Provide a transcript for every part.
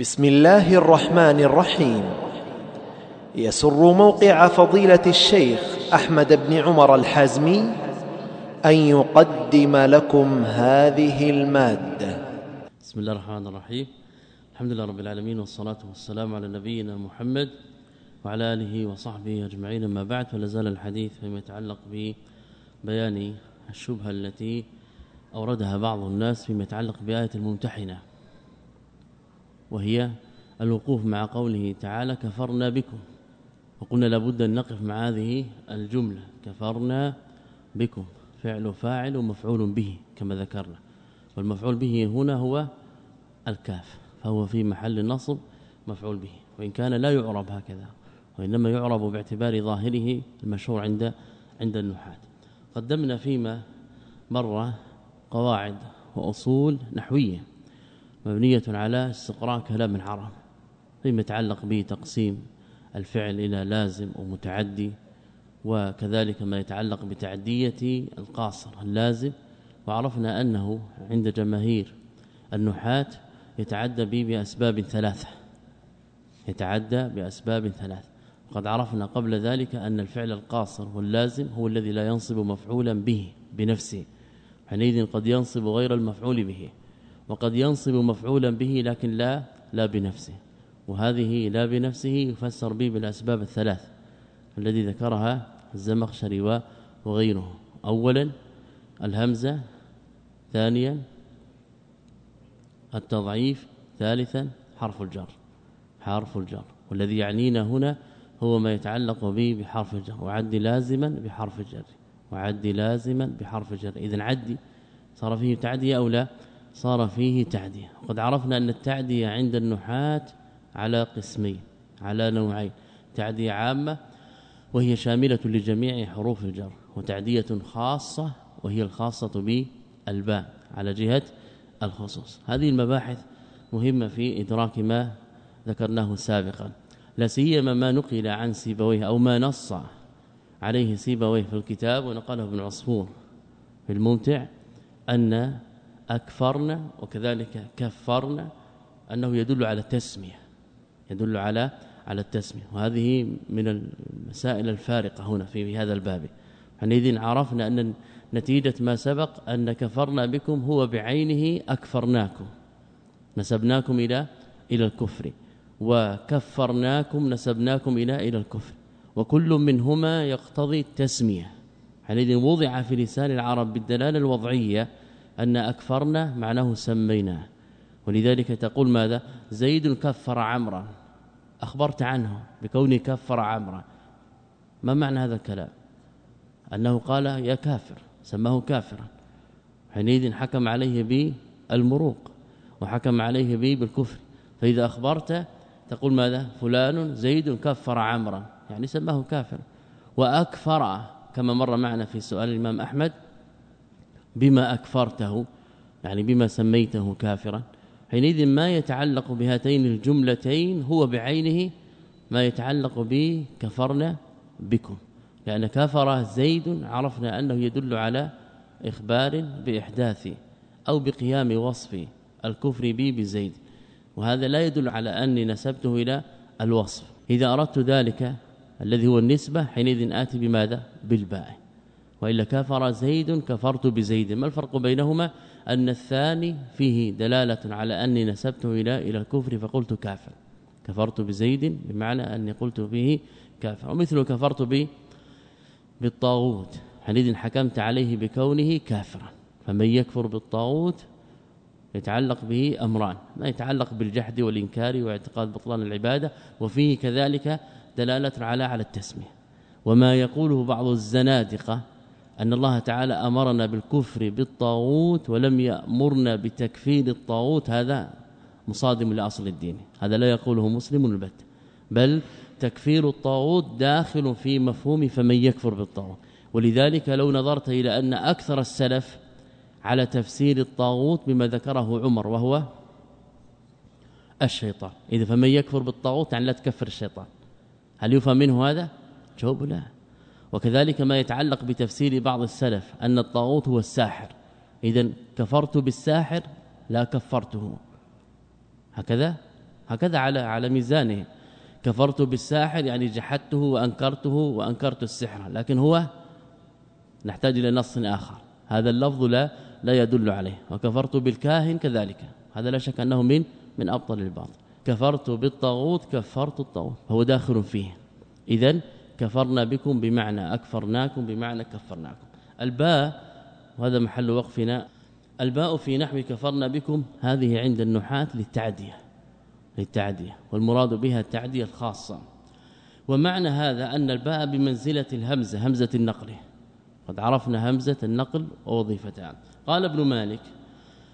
بسم الله الرحمن الرحيم. يسر موقع فضيلة الشيخ أحمد بن عمر الحازمي أن يقدم لكم هذه المادة. بسم الله الرحمن الرحيم. الحمد لله رب العالمين والصلاة والسلام على نبينا محمد وعلى آله وصحبه أجمعين. أما بعد فلا زال الحديث فيما يتعلق ببيان الشبهة التي أوردها بعض الناس فيما يتعلق بآية الممتحنة. وهي الوقوف مع قوله تعالى كفرنا بكم. وقلنا لابد أن نقف مع هذه الجملة. كفرنا بكم. فعل فاعل ومفعول به كما ذكرنا. والمفعول به هنا هو الكاف فهو في محل نصب مفعول به. وإن كان لا يعرب هكذا وإنما يعرب باعتبار ظاهره المشهور عند عند النحاة. قدمنا فيما مر قواعد وأصول نحوية. مبنية على استقراء كلام العرب فيما يتعلق بتقسيم الفعل إلى لازم ومتعدي وكذلك ما يتعلق بتعدية القاصر اللازم. وعرفنا أنه عند جماهير النحاة يتعدى به بأسباب ثلاثة يتعدى بأسباب ثلاث وقد عرفنا قبل ذلك أن الفعل القاصر واللازم هو الذي لا ينصب مفعولا به بنفسه حينئذ قد ينصب غير المفعول به. وقد ينصب مفعولا به لكن لا لا بنفسه. وهذه لا بنفسه يفسر به بالأسباب الثلاث الذي ذكرها الزمخشري وغيره. اولا الهمزة. ثانيا التضعيف. ثالثا حرف الجر. حرف الجر. والذي يعنينا هنا هو ما يتعلق به بحرف الجر. وعد لازما بحرف الجر. وعد لازما بحرف الجر. اذا عدي صار فيه تعديه أو لا؟ صار فيه تعدية. وقد عرفنا أن التعدية عند النحاة على قسمين على نوعين. تعدية عامة وهي شاملة لجميع حروف الجر وتعدية خاصة وهي الخاصة بالباء على جهة الخصوص. هذه المباحث مهمة في إدراك ما ذكرناه سابقا. لا سيما ما نقل عن سيبويه أو ما نص عليه سيبويه في الكتاب ونقله ابن عصفور في الممتع أن أكفرنا وكذلك كفرنا أنه يدل على التسمية يدل على على التسمية. وهذه من المسائل الفارقة هنا في هذا الباب. حينئذ عرفنا أن نتيجة ما سبق أن كفرنا بكم هو بعينه أكفرناكم. نسبناكم إلى إلى الكفر. وكفرناكم نسبناكم إلى إلى الكفر. وكل منهما يقتضي التسمية. حينئذ وضع في لسان العرب بالدلالة الوضعية أن أكفرنا معناه سميناه. ولذلك تقول ماذا؟ زيد كفر عمرا. أخبرت عنه بكونه كفر عمرا. ما معنى هذا الكلام؟ أنه قال يا كافر سماه كافرا. حينئذ حكم عليه بالمروق وحكم عليه به بالكفر. فإذا أخبرت تقول ماذا؟ فلان زيد كفر عمرا. يعني سماه كافر وأكفر كما مر معنا في سؤال الإمام أحمد بما أكفرته يعني بما سميته كافرا. حينئذ ما يتعلق بهاتين الجملتين هو بعينه ما يتعلق به كفرنا بكم. لأن كفر زيد عرفنا أنه يدل على إخبار بإحداث أو بقيام وصف الكفر بي بزيد. وهذا لا يدل على أني نسبته إلى الوصف. إذا أردت ذلك الذي هو النسبة حينئذ آتي بماذا؟ بالباء. وإلا كفر زيد كفرت بزيد. ما الفرق بينهما؟ أن الثاني فيه دلالة على أني نسبته إلى إلى الكفر فقلت كافر. كفرت بزيد بمعنى أني قلت به كافر. ومثل كفرت به بالطاغوت. حينئذ حكمت عليه بكونه كافرا. فمن يكفر بالطاغوت يتعلق به أمران. ما يتعلق بالجحد والإنكار واعتقاد بطلان العبادة. وفيه كذلك دلالة على على التسمية. وما يقوله بعض الزنادقة أن الله تعالى أمرنا بالكفر بالطاغوت ولم يأمرنا بتكفير الطاغوت. هذا مصادم لأصل الدين. هذا لا يقوله مسلم البت. بل تكفير الطاغوت داخل في مفهوم فمن يكفر بالطاغوت. ولذلك لو نظرت إلى أن أكثر السلف على تفسير الطاغوت بما ذكره عمر وهو الشيطان. إذا فمن يكفر بالطاغوت يعني لا تكفر الشيطان. هل يفهم منه هذا؟ جواب لا. وكذلك ما يتعلق بتفسير بعض السلف أن الطاغوت هو الساحر. اذا كفرت بالساحر لا كفرته. هكذا؟ هكذا على على ميزانه. كفرت بالساحر يعني جحدته وأنكرته وأنكرت السحر. لكن هو نحتاج إلى نص آخر. هذا اللفظ لا لا يدل عليه. وكفرت بالكاهن كذلك. هذا لا شك أنه من من أبطل الباطل. كفرت بالطاغوت كفرت الطاغوت. فهو داخل فيه. اذا كفرنا بكم بمعنى أكفرناكم بمعنى كفرناكم. الباء وهذا محل وقفنا. الباء في نحو كفرنا بكم هذه عند النحاة للتعدية للتعدية والمراد بها التعدية الخاصة. ومعنى هذا أن الباء بمنزلة الهمزة همزة النقل. قد عرفنا همزة النقل ووظيفتها قال ابن مالك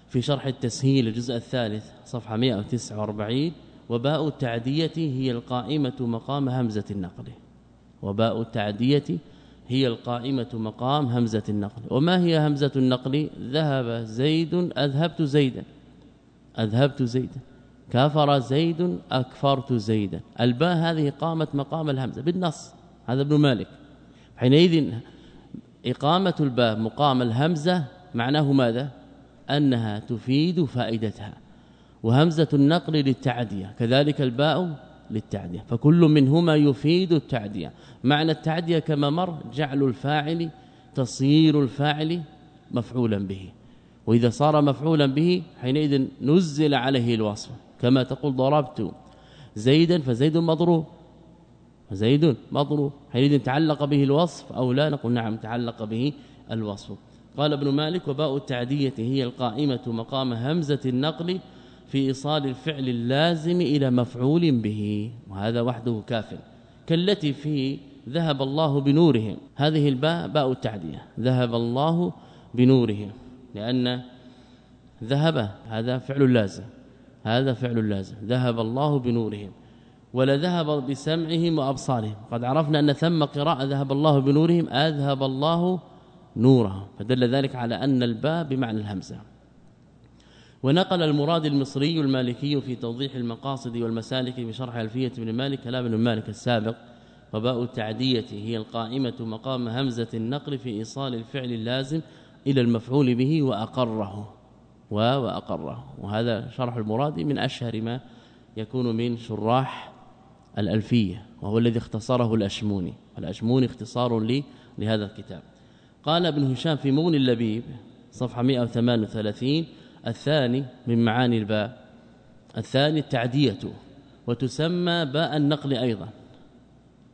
في شرح التسهيل الجزء الثالث صفحة 149 وباء التعدية هي القائمة مقام همزة النقل. وباء التعدية هي القائمة مقام همزة النقل. وما هي همزة النقل؟ ذهب زيد أذهبت زيدا. أذهبت زيدا. كفر زيد أكفرت زيدا. الباء هذه قامت مقام الهمزة بالنص. هذا ابن مالك. حينئذ إقامة الباء مقام الهمزة معناه ماذا؟ أنها تفيد فائدتها. وهمزة النقل للتعدية. كذلك الباء للتعدية. فكل منهما يفيد التعدية. معنى التعدية كما مر جعل الفاعل تصير الفاعل مفعولا به. وإذا صار مفعولا به حينئذ نزل عليه الوصف. كما تقول ضربت زيدا فزيد مضروب. زيد مضروب. حينئذ تعلق به الوصف أو لا نقول نعم تعلق به الوصف. قال ابن مالك وباء التعدية هي القائمة مقام همزة النقل في إيصال الفعل اللازم إلى مفعول به وهذا وحده كاف. كالتي في ذهب الله بنورهم. هذه الباء باء التعدية. ذهب الله بنورهم. لأن ذهب هذا فعل لازم. هذا فعل لازم. ذهب الله بنورهم. ولا ذهب بسمعهم وأبصارهم. قد عرفنا أن ثم قراءة ذهب الله بنورهم أذهب الله نورهم. فدل ذلك على أن الباء بمعنى الهمزة. ونقل المراد المصري المالكي في توضيح المقاصد والمسالك بشرح ألفية ابن مالك كلام ابن مالك السابق وباء التعدية هي القائمة مقام همزة النقل في إيصال الفعل اللازم إلى المفعول به وأقره وأقره. وهذا شرح المراد من أشهر ما يكون من شراح الألفية وهو الذي اختصره الأشموني. الأشموني اختصار لي لهذا الكتاب. قال ابن هشام في مغني اللبيب صفحة 138 الثاني من معاني الباء. الثاني التعدية وتسمى باء النقل أيضا.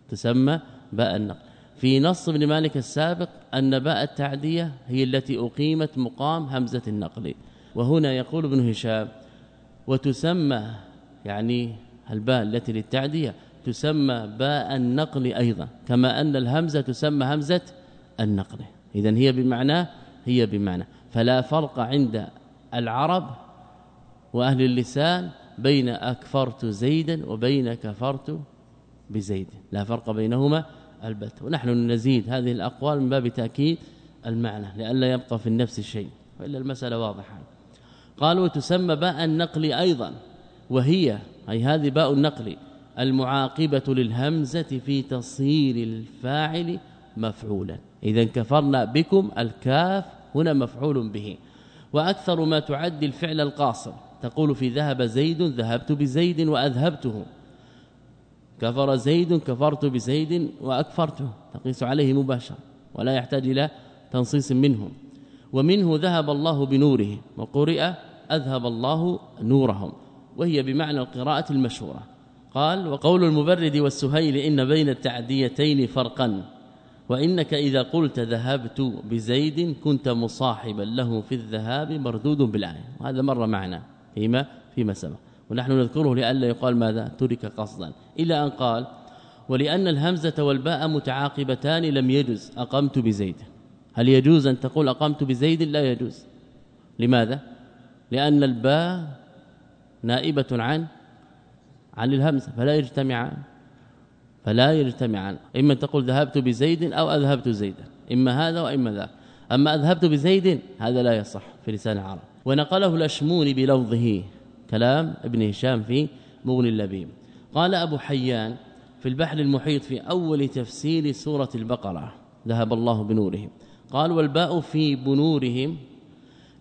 تسمى باء النقل. في نص ابن مالك السابق أن باء التعدية هي التي أقيمت مقام همزة النقل. وهنا يقول ابن هشام وتسمى يعني الباء التي للتعدية تسمى باء النقل أيضا. كما أن الهمزة تسمى همزة النقل. اذا هي بمعنى هي بمعنى. فلا فرق عند العرب وأهل اللسان بين أكفرت زيدا وبين كفرت بزيد. لا فرق بينهما البت. ونحن نزيد هذه الأقوال من باب تأكيد المعنى لئلا يبقى في النفس شيء وإلا المسألة واضحة. قال وتسمى باء النقل أيضا وهي أي هذه باء النقل المعاقبة للهمزة في تصير الفاعل مفعولا. اذا كفرنا بكم الكاف هنا مفعول به. وأكثر ما تعدي الفعل القاصر. تقول في ذهب زيد ذهبت بزيد وأذهبته. كفر زيد كفرت بزيد وأكفرته. تقيس عليه مباشرة ولا يحتاج إلى تنصيص منهم ومنه ذهب الله بنوره وقرئ أذهب الله نورهم. وهي بمعنى القراءة المشهورة. قال وقول المبرد والسهيل إن بين التعديتين فرقا. وإنك إذا قلت ذهبت بزيد كنت مصاحبا له في الذهاب مردود بالايه وهذا مر معنا فيما فيما سبق. ونحن نذكره لئلا يقال ماذا؟ ترك قصدا. إلى أن قال ولأن الهمزة والباء متعاقبتان لم يجوز أقمت بزيد. هل يجوز أن تقول أقمت بزيد؟ لا يجوز. لماذا؟ لأن الباء نائبة عن عن الهمزة فلا يجتمعان. فلا يجتمعان. إما تقول ذهبت بزيد أو أذهبت زيدا. إما هذا وإما ذاك. أما أذهبت بزيد هذا لا يصح في لسان العرب. ونقله الأشموني بلفظه. كلام ابن هشام في مغني اللبيب. قال أبو حيان في البحر المحيط في أول تفسير سورة البقرة. ذهب الله بنورهم. قال والباء في بنورهم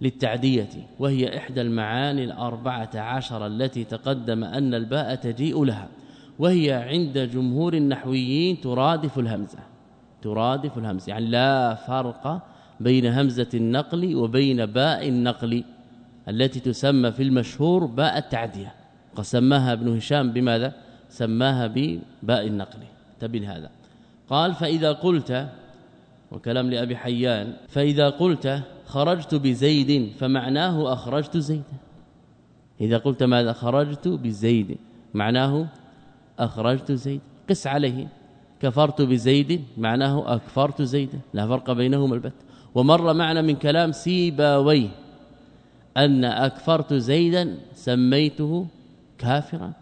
للتعدية. وهي إحدى المعاني الأربعة عشر التي تقدم أن الباء تجيء لها. وهي عند جمهور النحويين ترادف الهمزة ترادف الهمزة يعني لا فرق بين همزة النقل وبين باء النقل التي تسمى في المشهور باء التعدية. قسمها ابن هشام بماذا؟ سماها بباء النقل. تبين هذا قال فإذا قلت وكلام لأبي حيان فإذا قلت خرجت بزيد فمعناه أخرجت زيد إذا قلت ماذا؟ خرجت بزيد معناه أخرجت زيد. قس عليه. كفرت بزيد معناه أكفرت زيد. لا فرق بينهما البت. ومر معنا من كلام سيباويه أن أكفرت زيدا سميته كافرا.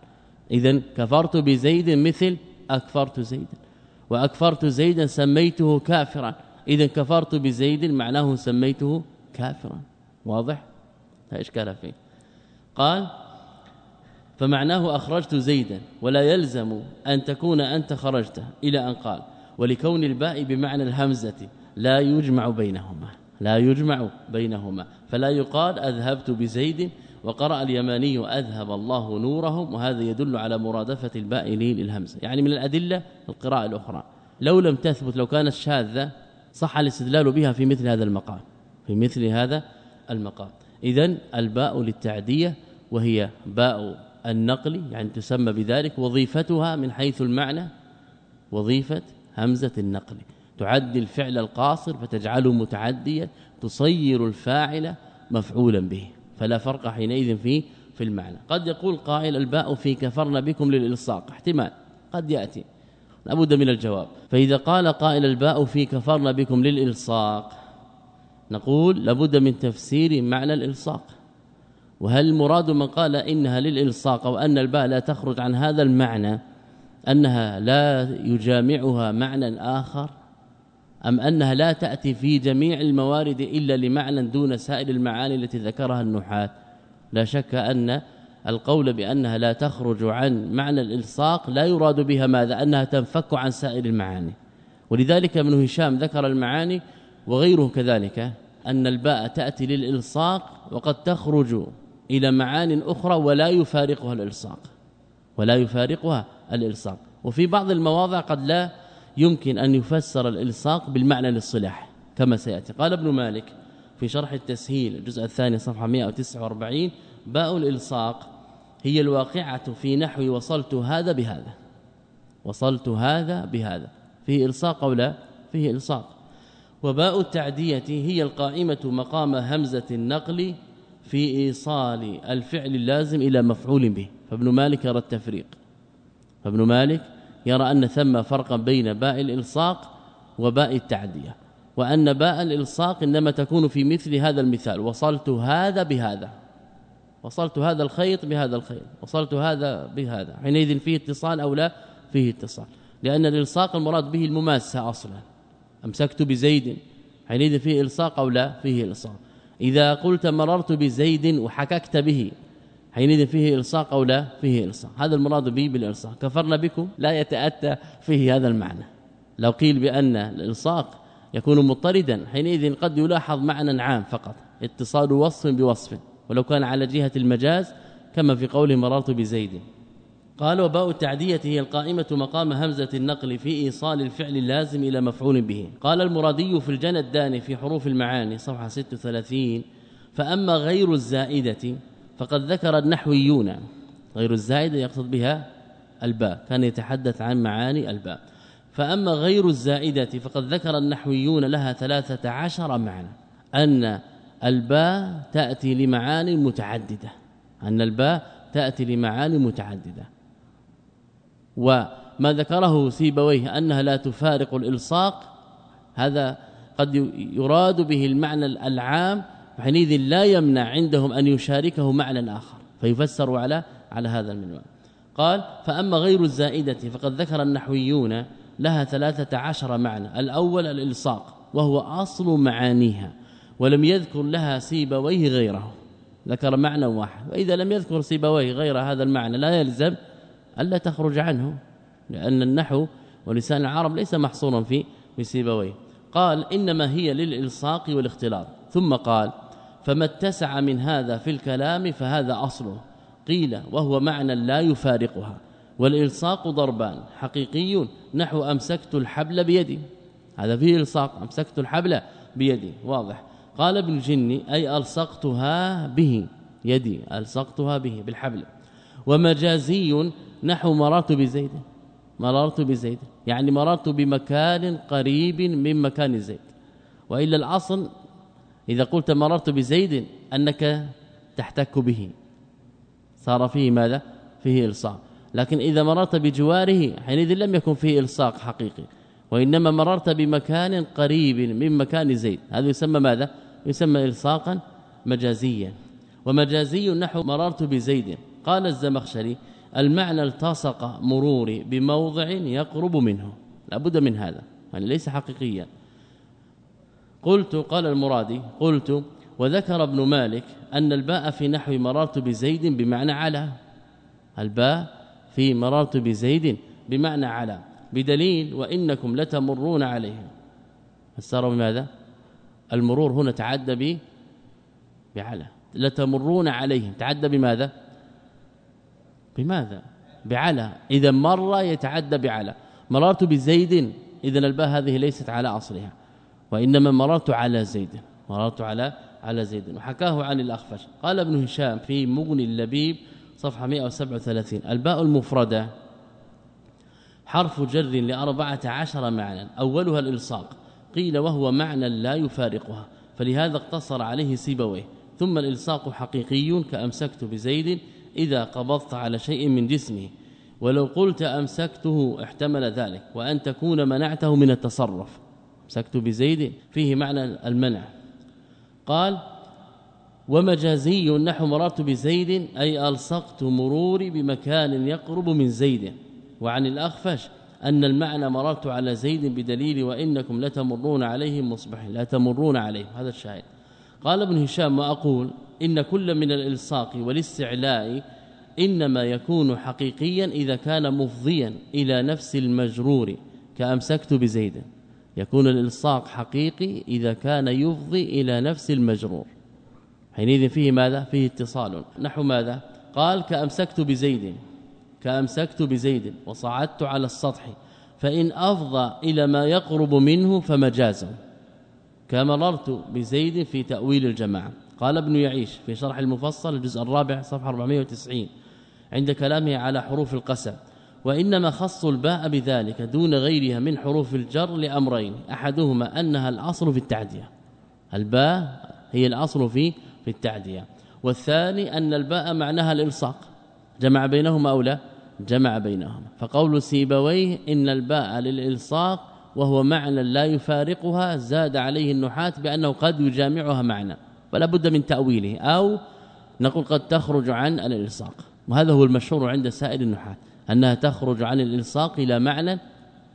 اذا كفرت بزيد مثل أكفرت زيدا. وأكفرت زيدا سميته كافرا. اذا كفرت بزيد معناه سميته كافرا. واضح؟ لا إشكال فيه. قال فمعناه أخرجت زيدا ولا يلزم أن تكون أنت خرجت إلى أن قال ولكون الباء بمعنى الهمزة لا يجمع بينهما لا يجمع بينهما. فلا يقال أذهبت بزيد وقرأ اليماني أذهب الله نورهم. وهذا يدل على مرادفة الباء للهمزة يعني من الأدلة القراءة الأخرى. لو لم تثبت لو كانت شاذة صح الاستدلال بها في مثل هذا المقام في مثل هذا المقام اذا الباء للتعدية وهي باء النقل يعني تسمى بذلك وظيفتها من حيث المعنى وظيفة همزة النقل. تعدي الفعل القاصر فتجعله متعديا تصير الفاعل مفعولا به. فلا فرق حينئذ في في المعنى. قد يقول قائل الباء في كفرنا بكم للإلصاق. احتمال قد يأتي. لابد من الجواب. فإذا قال قائل الباء في كفرنا بكم للإلصاق نقول لابد من تفسير معنى الإلصاق. وهل المراد من قال إنها للإلصاق أو أن الباء لا تخرج عن هذا المعنى أنها لا يجامعها معنى آخر أم أنها لا تأتي في جميع الموارد إلا لمعنى دون سائر المعاني التي ذكرها النحاة؟ لا شك أن القول بأنها لا تخرج عن معنى الإلصاق لا يراد بها ماذا؟ أنها تنفك عن سائر المعاني. ولذلك ابن هشام ذكر المعاني وغيره كذلك أن الباء تأتي للإلصاق وقد تخرج إلى معان أخرى ولا يفارقها الإلصاق ولا يفارقها الإلصاق. وفي بعض المواضع قد لا يمكن أن يفسر الإلصاق بالمعنى للصلاح كما سيأتي. قال ابن مالك في شرح التسهيل الجزء الثاني صفحة 149 باء الإلصاق هي الواقعة في نحو وصلت هذا بهذا وصلت هذا بهذا. فيه إلصاق أو لا؟ فيه إلصاق. وباء التعدية هي القائمة مقام همزة النقل في إيصال الفعل اللازم إلى مفعول به. فابن مالك يرى التفريق. فابن مالك يرى أن ثم فرقا بين باء الإلصاق وباء التعدية وأن باء الإلصاق إنما تكون في مثل هذا المثال. وصلت هذا بهذا. وصلت هذا الخيط بهذا الخيط. وصلت هذا بهذا. حينئذ فيه اتصال أو لا؟ فيه اتصال. لأن الإلصاق المراد به المماسة أصلا. أمسكت بزيد. حينئذ فيه إلصاق أو لا؟ فيه إلصاق. إذا قلت مررت بزيد وحككت به حينئذ فيه إلصاق أو لا؟ فيه إلصاق. هذا المراد به بالإلصاق. كفرنا بكم لا يتأتى فيه هذا المعنى. لو قيل بأن الإلصاق يكون مضطردا حينئذ قد يلاحظ معنى عام فقط اتصال وصف بوصف. ولو كان على جهة المجاز كما في قوله مررت بزيد. قال وباء التعدية هي القائمة مقام همزة النقل في إيصال الفعل اللازم إلى مفعول به. قال المرادي في الجنى الداني في حروف المعاني صفحة 36 فأما غير الزائدة فقد ذكر النحويون غير الزائدة يقصد بها الباء كان يتحدث عن معاني الباء. فأما غير الزائدة فقد ذكر النحويون لها ثلاثة عشر معنى أن الباء تأتي لمعاني متعددة أن الباء تأتي لمعاني متعددة. وما ذكره سيبويه أنها لا تفارق الإلصاق هذا قد يراد به المعنى العام حينئذ لا يمنع عندهم أن يشاركه معنى آخر فيفسر على على هذا المنوال. قال فأما غير الزائدة فقد ذكر النحويون لها ثلاثة عشر معنى الأول الإلصاق وهو أصل معانيها ولم يذكر لها سيبويه غيره ذكر معنى واحد وإذا لم يذكر سيبويه غير هذا المعنى لا يلزم ألا تخرج عنه لأن النحو ولسان العرب ليس محصورا في في سيبويه قال إنما هي للإلصاق والاختلاط. ثم قال فما اتسع من هذا في الكلام فهذا اصله قيل وهو معنى لا يفارقها. والإلصاق ضربان حقيقي نحو أمسكت الحبل بيدي. هذا فيه إلصاق أمسكت الحبل بيدي. واضح. قال ابن الجني أي ألصقتها به يدي ألصقتها به بالحبل. ومجازي نحو مررت بزيد مررت بزيد يعني مررت بمكان قريب من مكان زيد. وإلا الأصل إذا قلت مررت بزيد أنك تحتك به. صار فيه ماذا؟ فيه إلصاق. لكن إذا مررت بجواره حينئذ لم يكن فيه إلصاق حقيقي. وإنما مررت بمكان قريب من مكان زيد. هذا يسمى ماذا؟ يسمى الصاقا مجازيا. ومجازي نحو مررت بزيد قال الزمخشري المعنى التصق مروري بموضع يقرب منه. لابد من هذا. يعني ليس حقيقيا. قلت قال المرادي قلت وذكر ابن مالك أن الباء في نحو مررت بزيد بمعنى على. الباء في مررت بزيد بمعنى على. بدليل وإنكم لتمرون عليهم فسر بماذا المرور هنا تعدى ب بعلى. لتمرون عليهم تعدى بماذا؟ بماذا؟ بعلى إذا مر يتعدى بعلى مررت بزيد اذا الباء هذه ليست على أصلها. وإنما مررت على زيد. مررت على على زيد. وحكاه عن الأخفش. قال ابن هشام في مغني اللبيب صفحة 137 الباء المفردة حرف جر لأربعة عشر معنى. أولها الإلصاق. قيل وهو معنى لا يفارقها. فلهذا اقتصر عليه سيبويه. ثم الإلصاق حقيقي كأمسكت بزيد إذا قبضت على شيء من جسمه ولو قلت أمسكته احتمل ذلك وأن تكون منعته من التصرف. أمسكت بزيد؟ فيه معنى المنع. قال ومجازي نحو مررت بزيد أي ألصقت مروري بمكان يقرب من زيد. وعن الأخفش أن المعنى مررت على زيد بدليل وإنكم لتمرون عليهم مصبحين لا تمرون عليهم هذا الشاهد. قال ابن هشام وأقول إن كل من الإلصاق والاستعلاء إنما يكون حقيقيا إذا كان مفضيا إلى نفس المجرور كأمسكت بزيد. يكون الإلصاق حقيقي إذا كان يفضي إلى نفس المجرور. حينئذ فيه ماذا؟ فيه اتصال. نحو ماذا؟ قال كأمسكت بزيد. كأمسكت بزيد. وصعدت على السطح. فإن أفضى إلى ما يقرب منه فمجازا كمررت بزيد في تأويل الجماعة. قال ابن يعيش في شرح المفصل الجزء الرابع صفحة 490 عند كلامه على حروف القسم. وإنما خص الباء بذلك دون غيرها من حروف الجر لأمرين أحدهما أنها الأصل في التعدية. الباء هي الأصل في في التعدية. والثاني أن الباء معناها الإلصاق. جمع بينهما أو لا؟ جمع بينهما. فقول سيبويه إن الباء للإلصاق وهو معنى لا يفارقها زاد عليه النحاة بأنه قد يجامعها معنى ولا بد من تأويله أو نقول قد تخرج عن الإلصاق. وهذا هو المشهور عند سائر النحاة أنها تخرج عن الإلصاق إلى معنى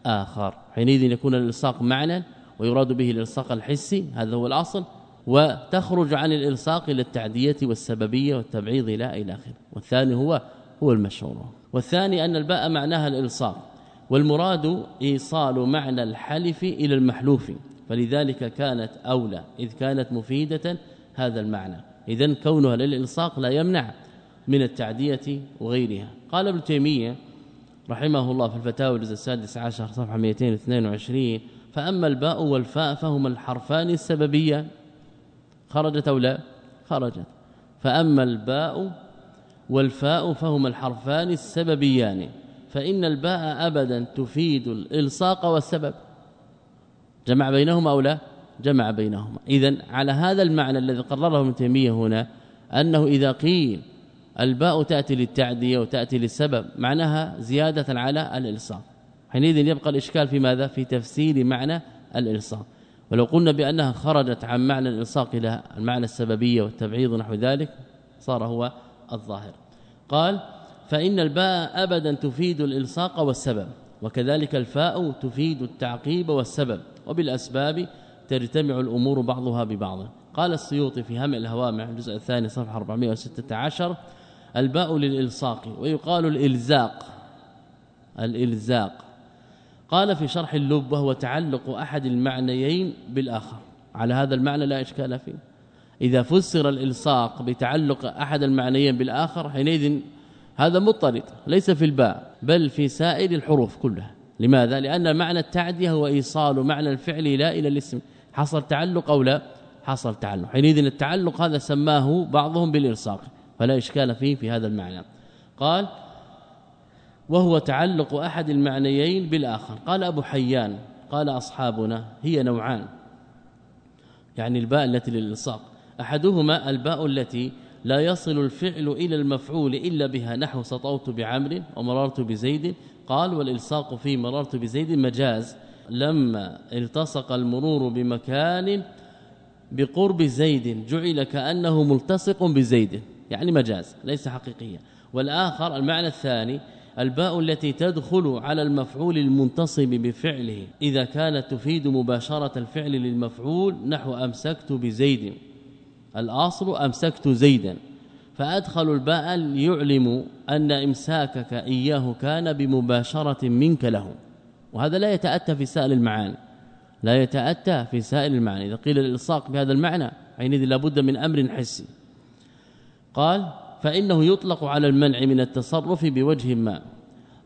آخر حينئذ يكون الإلصاق معنى ويراد به الإلصاق الحسي هذا هو الأصل وتخرج عن الإلصاق إلى التعدية والسببية والتبعيض إلى إلى آخره. والثاني هو هو المشهور. والثاني أن الباء معناها الإلصاق والمراد إيصال معنى الحلف إلى المحلوف فلذلك كانت أولى إذ كانت مفيدة هذا المعنى. اذا كونها للإلصاق لا يمنع من التعدية وغيرها. قال ابن تيمية رحمه الله في الفتاوى الجزء السادس عشر صفحة 222 فأما الباء والفاء فهما الحرفان السببيان خرجت أو لا؟ خرجت. فأما الباء والفاء فهما الحرفان السببيان. فإن الباء ابدا تفيد الإلصاق والسبب. جمع بينهما أو لا؟ جمع بينهما. اذا على هذا المعنى الذي قرره ابن تيمية هنا أنه إذا قيل الباء تأتي للتعدية وتأتي للسبب معناها زيادة على الإلصاق. حينئذ يبقى الإشكال في ماذا؟ في تفسير معنى الإلصاق. ولو قلنا بأنها خرجت عن معنى الإلصاق إلى المعنى السببية والتبعيض نحو ذلك صار هو الظاهر. قال فإن الباء ابدا تفيد الإلصاق والسبب وكذلك الفاء تفيد التعقيب والسبب. وبالأسباب تجتمع الأمور بعضها ببعض. قال السيوطي في هم الهوامع الجزء الثاني صفحة 416 الباء للإلصاق ويقال الإلزاق. الإلزاق. قال في شرح اللب وهو تعلق أحد المعنيين بالآخر. على هذا المعنى لا إشكال فيه. إذا فسر الإلصاق بتعلق أحد المعنيين بالآخر حينئذ هذا مضطرد ليس في الباء بل في سائر الحروف كلها. لماذا؟ لأن معنى التعدية هو إيصال معنى الفعل لا إلى الاسم. حصل تعلق أو لا؟ حصل تعلق. حينئذ التعلق هذا سماه بعضهم بالالصاق فلا إشكال فيه في هذا المعنى. قال وهو تعلق أحد المعنيين بالآخر. قال أبو حيان قال أصحابنا هي نوعان. يعني الباء التي للإلصاق. أحدهما الباء التي لا يصل الفعل إلى المفعول إلا بها نحو سطوت بعمر ومررت بزيد. قال والإلصاق في مررت بزيد مجاز. لما التصق المرور بمكان بقرب زيد جعل كأنه ملتصق بزيد يعني مجاز ليس حقيقيا. والآخر المعنى الثاني الباء التي تدخل على المفعول المنتصب بفعله. إذا كانت تفيد مباشرة الفعل للمفعول نحو أمسكت بزيد. الأصل أمسكت زيدا. فأدخل الباء ليعلم أن إمساكك إياه كان بمباشرة منك له. وهذا لا يتأتى في سائل المعاني. لا يتأتى في سائل المعاني. إذا قيل الإلصاق بهذا المعنى حينئذ لابد من أمر حسي. قال فإنه يطلق على المنع من التصرف بوجه ما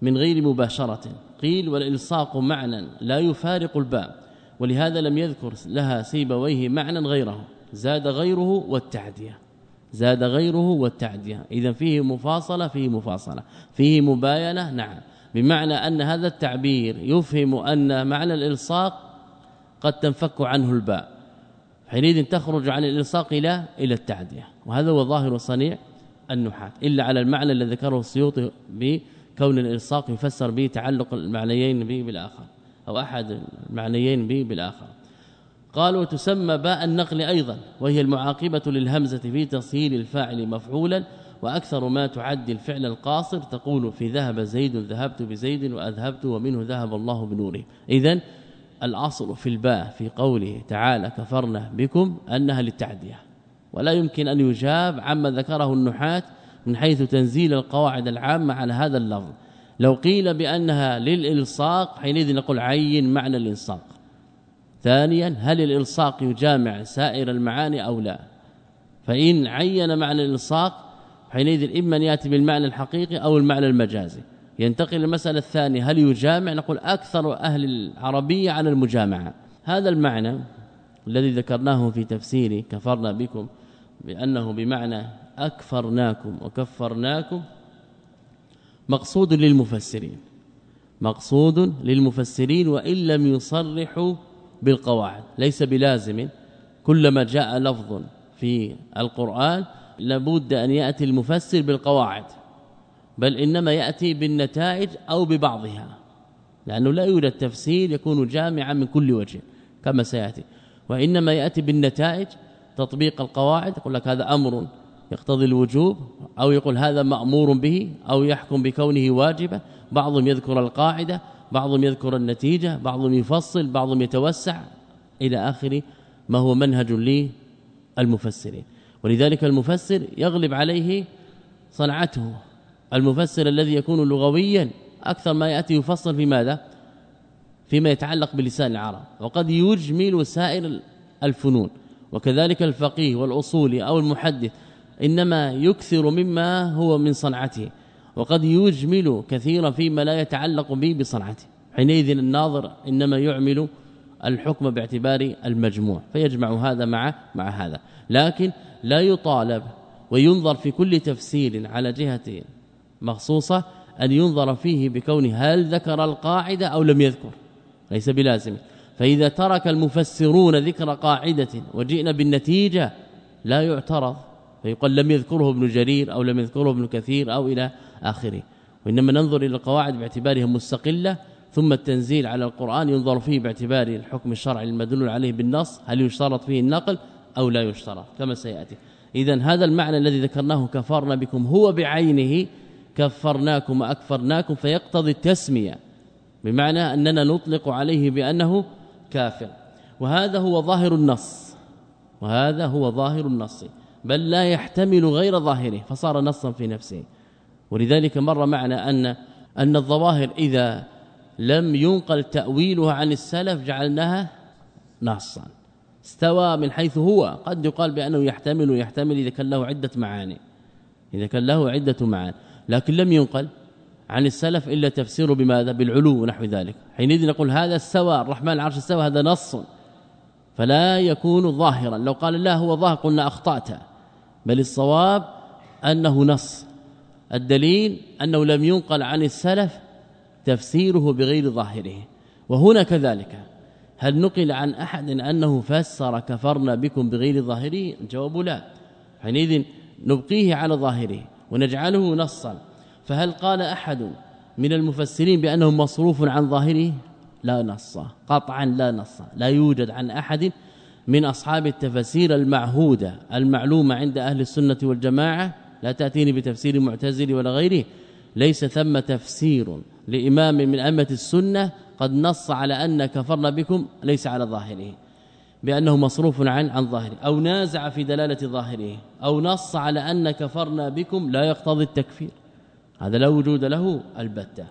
من غير مباشرة. قيل والإلصاق معنى لا يفارق الباء ولهذا لم يذكر لها سيبويه معنى غيره. زاد غيره والتعدية. زاد غيره والتعدية. اذا فيه مفاصلة فيه مفاصلة. فيه مباينة نعم. بمعنى أن هذا التعبير يفهم أن معنى الإلصاق قد تنفك عنه الباء حينئذ تخرج عن الإلصاق إلى إلى التعدية وهذا هو ظاهر صنيع النحاة إلا على المعنى الذي ذكره السيوطي بكون الإلصاق يفسر به تعلق المعنيين به بالآخر أو أحد المعنيين به بالآخر. قالوا تسمى باء النقل أيضا وهي المعاقبة للهمزة في تصهيل الفاعل مفعولا وأكثر ما تعدي الفعل القاصر تقول في ذهب زيد ذهبت بزيد وأذهبت ومنه ذهب الله بنوره. اذا الأصل في الباء في قوله تعالى كفرنا بكم أنها للتعدية. ولا يمكن أن يجاب عما ذكره النحاة من حيث تنزيل القواعد العامة على هذا اللفظ. لو قيل بأنها للإلصاق حينئذ نقول عين معنى الإلصاق. ثانيا هل الإلصاق يجامع سائر المعاني أو لا؟ فإن عين معنى الإلصاق حينئذ إما أن يأتي بالمعنى الحقيقي أو المعنى المجازي. ينتقل المساله الثانية هل يجامع؟ نقول أكثر أهل العربية على المجامعة. هذا المعنى الذي ذكرناه في تفسير كفرنا بكم بأنه بمعنى أكفرناكم وكفرناكم مقصود للمفسرين. مقصود للمفسرين وإن لم يصرحوا بالقواعد. ليس بلازم كلما جاء لفظ في القرآن لابد أن يأتي المفسر بالقواعد بل إنما يأتي بالنتائج أو ببعضها لأنه لا يوجد تفسير يكون جامعا من كل وجه كما سيأتي. وإنما يأتي بالنتائج تطبيق القواعد يقول لك هذا أمر يقتضي الوجوب أو يقول هذا مأمور به أو يحكم بكونه واجبا. بعضهم يذكر القاعدة بعضهم يذكر النتيجة بعضهم يفصل بعضهم يتوسع إلى آخر ما هو منهج للمفسرين. ولذلك المفسر يغلب عليه صنعته. المفسر الذي يكون لغويا أكثر ما يأتي يفصل في ماذا؟ فيما يتعلق بلسان العرب. وقد يجمل سائر الفنون. وكذلك الفقيه والأصولي أو المحدث إنما يكثر مما هو من صنعته. وقد يجمل كثيرا فيما لا يتعلق به بصنعته. حينئذ الناظر إنما يعمل الحكم باعتبار المجموع. فيجمع هذا مع مع هذا. لكن لا يطالب وينظر في كل تفسير على جهة مخصوصة أن ينظر فيه بكون هل ذكر القاعدة أو لم يذكر ليس بلازم. فإذا ترك المفسرون ذكر قاعدة وجئنا بالنتيجة لا يعترض فيقول لم يذكره ابن جرير أو لم يذكره ابن كثير أو إلى آخره. وإنما ننظر إلى القواعد باعتبارها مستقلة ثم التنزيل على القرآن ينظر فيه باعتبار الحكم الشرعي المدلول عليه بالنص هل يشترط فيه النقل؟ أو لا يشترط كما سيأتي. اذا هذا المعنى الذي ذكرناه كفرنا بكم هو بعينه كفرناكم وأكفرناكم فيقتضي التسمية. بمعنى أننا نطلق عليه بأنه كافر. وهذا هو ظاهر النص. وهذا هو ظاهر النص. بل لا يحتمل غير ظاهره فصار نصا في نفسه. ولذلك مر معنا أن أن الظواهر إذا لم ينقل تأويلها عن السلف جعلناها نصا. استوى من حيث هو. قد يقال بأنه يحتمل ويحتمل إذا كان له عدة معاني. إذا كان له عدة معاني. لكن لم ينقل عن السلف إلا تفسيره بماذا؟ بالعلو ونحو ذلك. حينئذ نقول هذا استوى الرحمن العرش استوى هذا نص. فلا يكون ظاهرا. لو قال الله هو ظاهر قلنا أخطأت. بل الصواب أنه نص. الدليل أنه لم ينقل عن السلف تفسيره بغير ظاهره. وهنا كذلك. هل نقل عن أحد أنه فسر كفرنا بكم بغير ظاهره؟ الجواب لا. حينئذ نبقيه على ظاهره ونجعله نصا. فهل قال أحد من المفسرين بأنه مصروف عن ظاهره؟ لا نص. قطعا لا نص. لا يوجد عن أحد من أصحاب التفاسير المعهوده المعلومه عند أهل السنة والجماعة. لا تأتيني بتفسير معتزلي ولا غيره. ليس ثم تفسير لإمام من أئمة السنة قد نص على أن كفرنا بكم ليس على ظاهره بأنه مصروف عن عن ظاهره أو نازع في دلالة ظاهره أو نص على أن كفرنا بكم لا يقتضي التكفير. هذا لا وجود له البتة.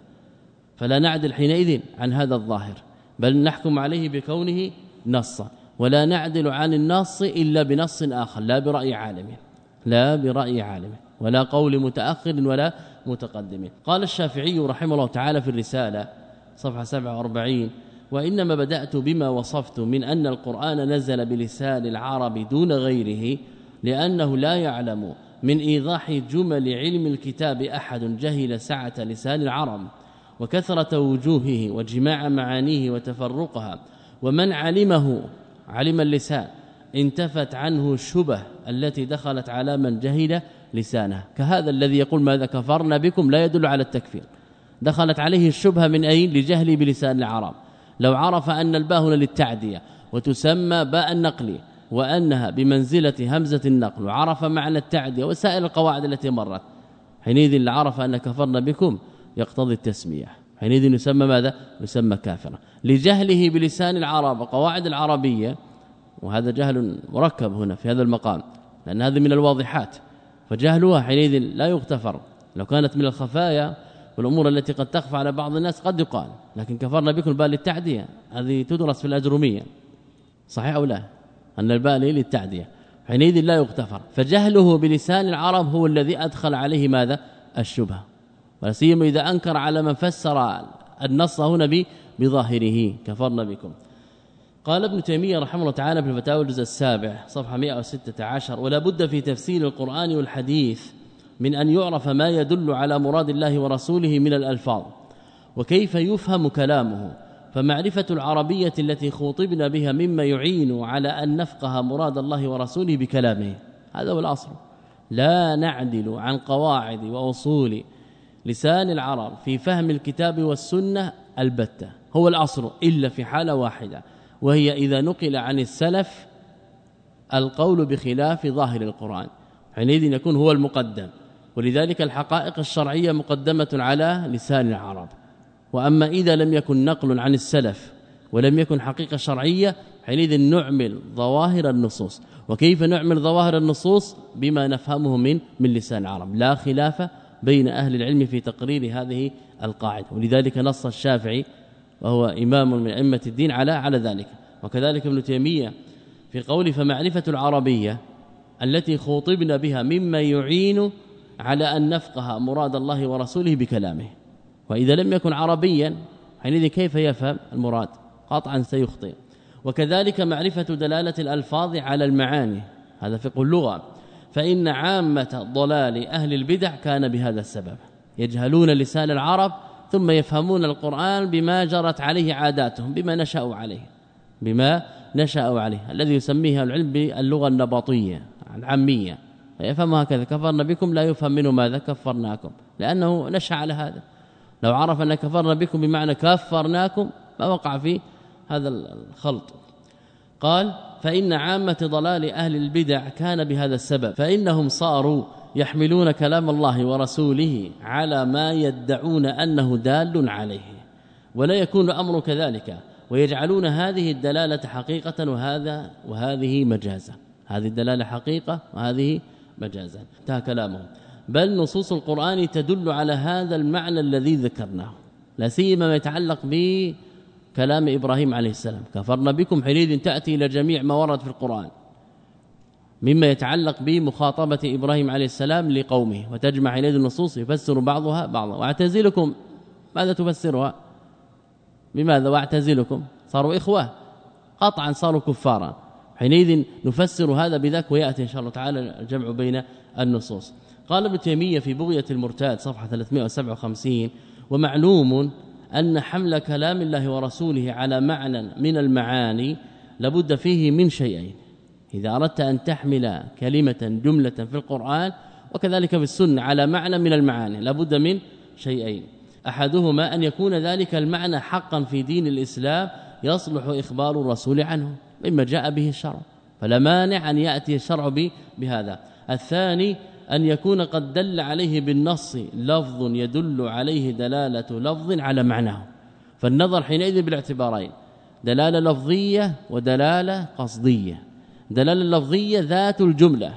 فلا نعدل حينئذ عن هذا الظاهر بل نحكم عليه بكونه نصا. ولا نعدل عن النص إلا بنص آخر لا برأي عالم لا برأي عالم ولا قول متأخر ولا متقدم. قال الشافعي رحمه الله تعالى في الرسالة صفحة 47 وإنما بدأت بما وصفت من أن القرآن نزل بلسان العرب دون غيره لأنه لا يعلم من إيضاح جمل علم الكتاب أحد جهل سعة لسان العرب وكثرة وجوهه وجماع معانيه وتفرقها ومن علمه علم اللسان انتفت عنه الشبه التي دخلت على من جهل لسانه. كهذا الذي يقول ماذا كفرنا بكم لا يدل على التكفير. دخلت عليه الشبهة من أين؟ لجهله بلسان العرب لو عرف أن الباء هنا للتعدية وتسمى باء النقل وأنها بمنزلة همزة النقل وعرف معنى التعدية وسائر القواعد التي مرت حينئذ اللي عرف أن كفرنا بكم يقتضي التسمية. حينئذ يسمى ماذا؟ يسمى كافرا. لجهله بلسان العرب وقواعد العربية وهذا جهل مركب هنا في هذا المقام لأن هذه من الواضحات. فجهلها حينئذ لا يغتفر. لو كانت من الخفايا والأمور التي قد تخفى على بعض الناس قد يقال لكن كفرنا بكم بال التعديه هذه تدرس في الاجروميه صحيح أو لا؟ أن الباء للتعدية. حينئذ لا يغتفر. فجهله بلسان العرب هو الذي أدخل عليه ماذا؟ الشبهه ولا سيما إذا أنكر على من فسر النص هنا بظاهره. كفرنا بكم. قال ابن تيمية رحمه الله تعالى في الفتاوى الجزء السابع صفحة 116 ولا بد في تفسير القرآن والحديث من أن يعرف ما يدل على مراد الله ورسوله من الألفاظ وكيف يفهم كلامه. فمعرفة العربية التي خوطبنا بها مما يعين على أن نفقه مراد الله ورسوله بكلامه. هذا هو الأصل. لا نعدل عن قواعد وأصول لسان العرب في فهم الكتاب والسنة البتة. هو الأصل إلا في حالة واحدة وهي إذا نقل عن السلف القول بخلاف ظاهر القرآن. حينئذ يكون هو المقدم. ولذلك الحقائق الشرعية مقدمة على لسان العرب وأما إذا لم يكن نقل عن السلف ولم يكن حقيقة شرعية حينئذ نعمل ظواهر النصوص. وكيف نعمل ظواهر النصوص؟ بما نفهمه من من لسان العرب لا خلاف بين أهل العلم في تقرير هذه القاعدة. ولذلك نص الشافعي وهو إمام من أئمة الدين على على ذلك. وكذلك ابن تيمية في قوله فمعرفة العربية التي خوطبنا بها مما يعين على أن نفقه مراد الله ورسوله بكلامه. وإذا لم يكن عربيا حينئذ كيف يفهم المراد؟ قطعا سيخطئ. وكذلك معرفة دلالة الألفاظ على المعاني. هذا فقه اللغة. فإن عامة ضلال أهل البدع كان بهذا السبب. يجهلون لسان العرب ثم يفهمون القرآن بما جرت عليه عاداتهم بما نشأوا عليه. بما نشأوا عليه. الذي يسميه العلم باللغة النبطية العامية. يفهم هكذا. كفرنا بكم لا يفهم منه ماذا كفرناكم لأنه نشأ على هذا. لو عرف أن كفرنا بكم بمعنى كفرناكم ما وقع في هذا الخلط. قال فإن عامة ضلال أهل البدع كان بهذا السبب فإنهم صاروا يحملون كلام الله ورسوله على ما يدعون أنه دال عليه ولا يكون الأمر كذلك ويجعلون هذه الدلالة حقيقة وهذا وهذه مجازا هذه الدلالة حقيقة وهذه مجازا. انتهى كلامهم بل نصوص القرآن تدل على هذا المعنى الذي ذكرناه. لا سيما ما يتعلق كلام إبراهيم عليه السلام. كفرنا بكم حينئذ تأتي إلى جميع ما ورد في القرآن. مما يتعلق بمخاطبة إبراهيم عليه السلام لقومه. وتجمع حينئذ النصوص يفسر بعضها بعضا. وأعتزلكم. ماذا تفسرها؟ بماذا؟ وأعتزلكم. صاروا إخوة. قطعا صاروا كفارا. حينئذ نفسر هذا بذاك ويأتي إن شاء الله تعالى الجمع بين النصوص. قال ابن تيمية في بغية المرتاد صفحة 357 ومعلوم أن حمل كلام الله ورسوله على معنى من المعاني لابد فيه من شيئين. إذا أردت أن تحمل كلمة جملة في القرآن وكذلك في السنة على معنى من المعاني لابد من شيئين. أحدهما أن يكون ذلك المعنى حقا في دين الإسلام يصلح إخبار الرسول عنه. مما جاء به الشرع فلا مانع أن يأتي الشرع بهذا. الثاني أن يكون قد دل عليه بالنص لفظ يدل عليه دلالة لفظ على معناه. فالنظر حينئذ بالاعتبارين دلالة لفظية ودلالة قصدية. دلالة لفظية ذات الجملة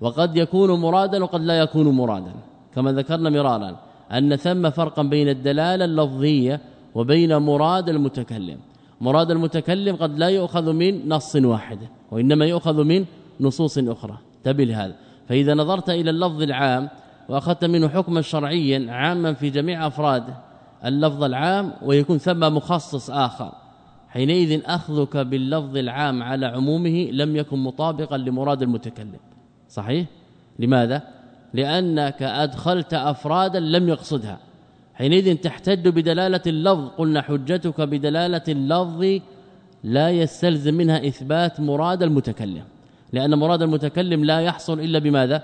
وقد يكون مرادا وقد لا يكون مرادا. كما ذكرنا مرارا أن ثم فرقا بين الدلالة اللفظية وبين مراد المتكلم. مراد المتكلم قد لا يؤخذ من نص واحد وإنما يؤخذ من نصوص أخرى. تبل هذا فإذا نظرت إلى اللفظ العام وأخذت منه حكما شرعيا عاما في جميع افراد اللفظ العام ويكون ثم مخصص آخر. حينئذ أخذك باللفظ العام على عمومه لم يكن مطابقا لمراد المتكلم. صحيح؟ لماذا؟ لأنك أدخلت أفرادا لم يقصدها. حينئذ تحتج بدلالة اللفظ. قلنا حجتك بدلالة اللفظ لا يستلزم منها إثبات مراد المتكلم لأن مراد المتكلم لا يحصل إلا بماذا؟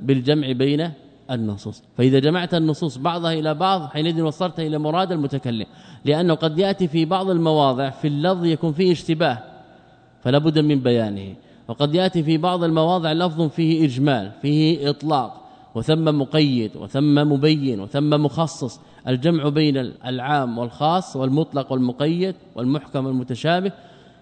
بالجمع بين النصوص. فإذا جمعت النصوص بعضها إلى بعض حينئذ وصلت إلى مراد المتكلم لأنه قد يأتي في بعض المواضع في اللفظ يكون فيه اشتباه فلا بد من بيانه. وقد يأتي في بعض المواضع لفظ فيه إجمال فيه إطلاق وثم مقيد وثم مبين وثم مخصص. الجمع بين العام والخاص والمطلق والمقيد والمحكم والمتشابه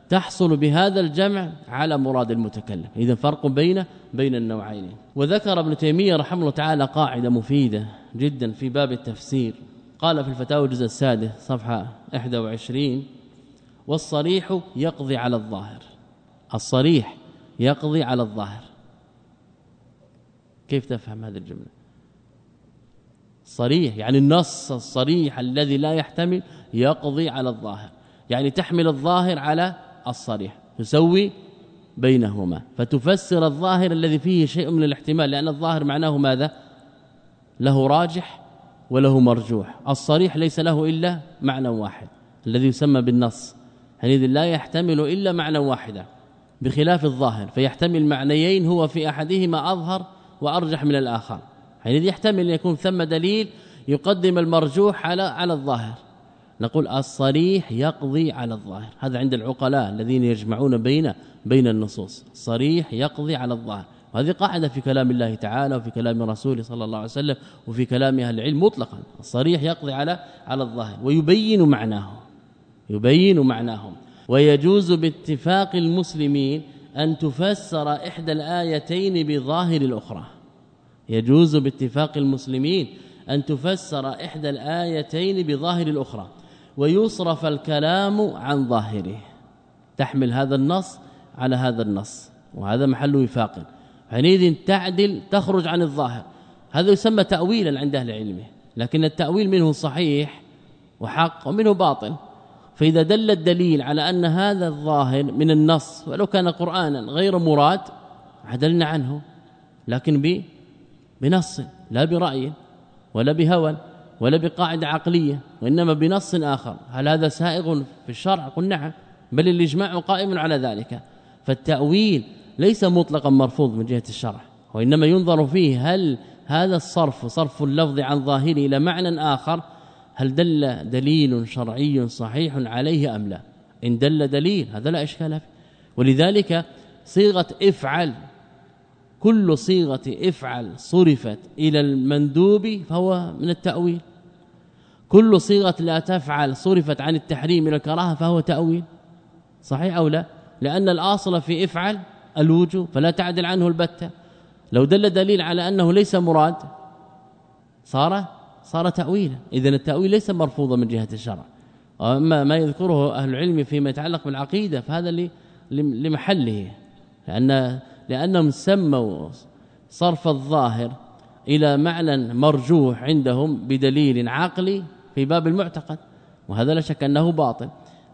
تحصل بهذا الجمع على مراد المتكلم. إذا فرق بين بين النوعين. وذكر ابن تيمية رحمه الله تعالى قاعدة مفيدة جدا في باب التفسير. قال في الفتاوى الجزء السادس صفحة 21 والصريح يقضي على الظاهر. الصريح يقضي على الظاهر. كيف تفهم هذه الجملة؟ صريح يعني النص الصريح الذي لا يحتمل يقضي على الظاهر يعني تحمل الظاهر على الصريح تسوي بينهما فتفسر الظاهر الذي فيه شيء من الاحتمال لأن الظاهر معناه ماذا؟ له راجح وله مرجوح الصريح ليس له إلا معنى واحد الذي يسمى بالنص حينئذ لا يحتمل إلا معنى واحدا بخلاف الظاهر فيحتمل معنيين هو في أحدهما أظهر وأرجح من الآخر. حينئذ يحتمل أن يكون ثم دليل يقدم المرجوح على على الظاهر. نقول الصريح يقضي على الظاهر. هذا عند العقلاء الذين يجمعون بين بين النصوص. صريح يقضي على الظاهر. وهذه قاعدة في كلام الله تعالى وفي كلام رسوله صلى الله عليه وسلم وفي كلام أهل العلم مطلقا. الصريح يقضي على على الظاهر ويبين معناه. يبين معناه ويجوز باتفاق المسلمين أن تفسر إحدى الآيتين بظاهر الأخرى. يجوز باتفاق المسلمين أن تفسر إحدى الآيتين بظاهر الأخرى ويصرف الكلام عن ظاهره. تحمل هذا النص على هذا النص وهذا محل وفاق. حينئذ تعدل تخرج عن الظاهر. هذا يسمى تاويلا عند أهل العلم لكن التأويل منه صحيح وحق ومنه باطل. فإذا دل الدليل على أن هذا الظاهر من النص ولو كان قرانا غير مراد عدلنا عنه. لكن بنص لا برأي ولا بهوى ولا بقاعدة عقلية وإنما بنص آخر. هل هذا سائغ في الشرع؟ قل نعم بل الإجماع قائم على ذلك. فالتأويل ليس مطلقا مرفوض من جهة الشرع وإنما ينظر فيه هل هذا الصرف صرف اللفظ عن ظاهره إلى معنى آخر هل دل دليل شرعي صحيح عليه أم لا؟ إن دل دليل هذا لا إشكال فيه. ولذلك صيغة افعل كل صيغة افعل صرفت إلى المندوب فهو من التأويل. كل صيغة لا تفعل صرفت عن التحريم إلى الكراهة فهو تأويل. صحيح أو لا؟ لأن الأصل في افعل الوجوب فلا تعدل عنه البتة. لو دل دليل على أنه ليس مراد صار صار تأويلا. اذا التأويل ليس مرفوضا من جهة الشرع. وأما ما يذكره أهل العلم فيما يتعلق بالعقيدة فهذا لمحله. لأن لأنهم سموا صرف الظاهر إلى معنى مرجوح عندهم بدليل عقلي في باب المعتقد وهذا لا شك أنه باطل.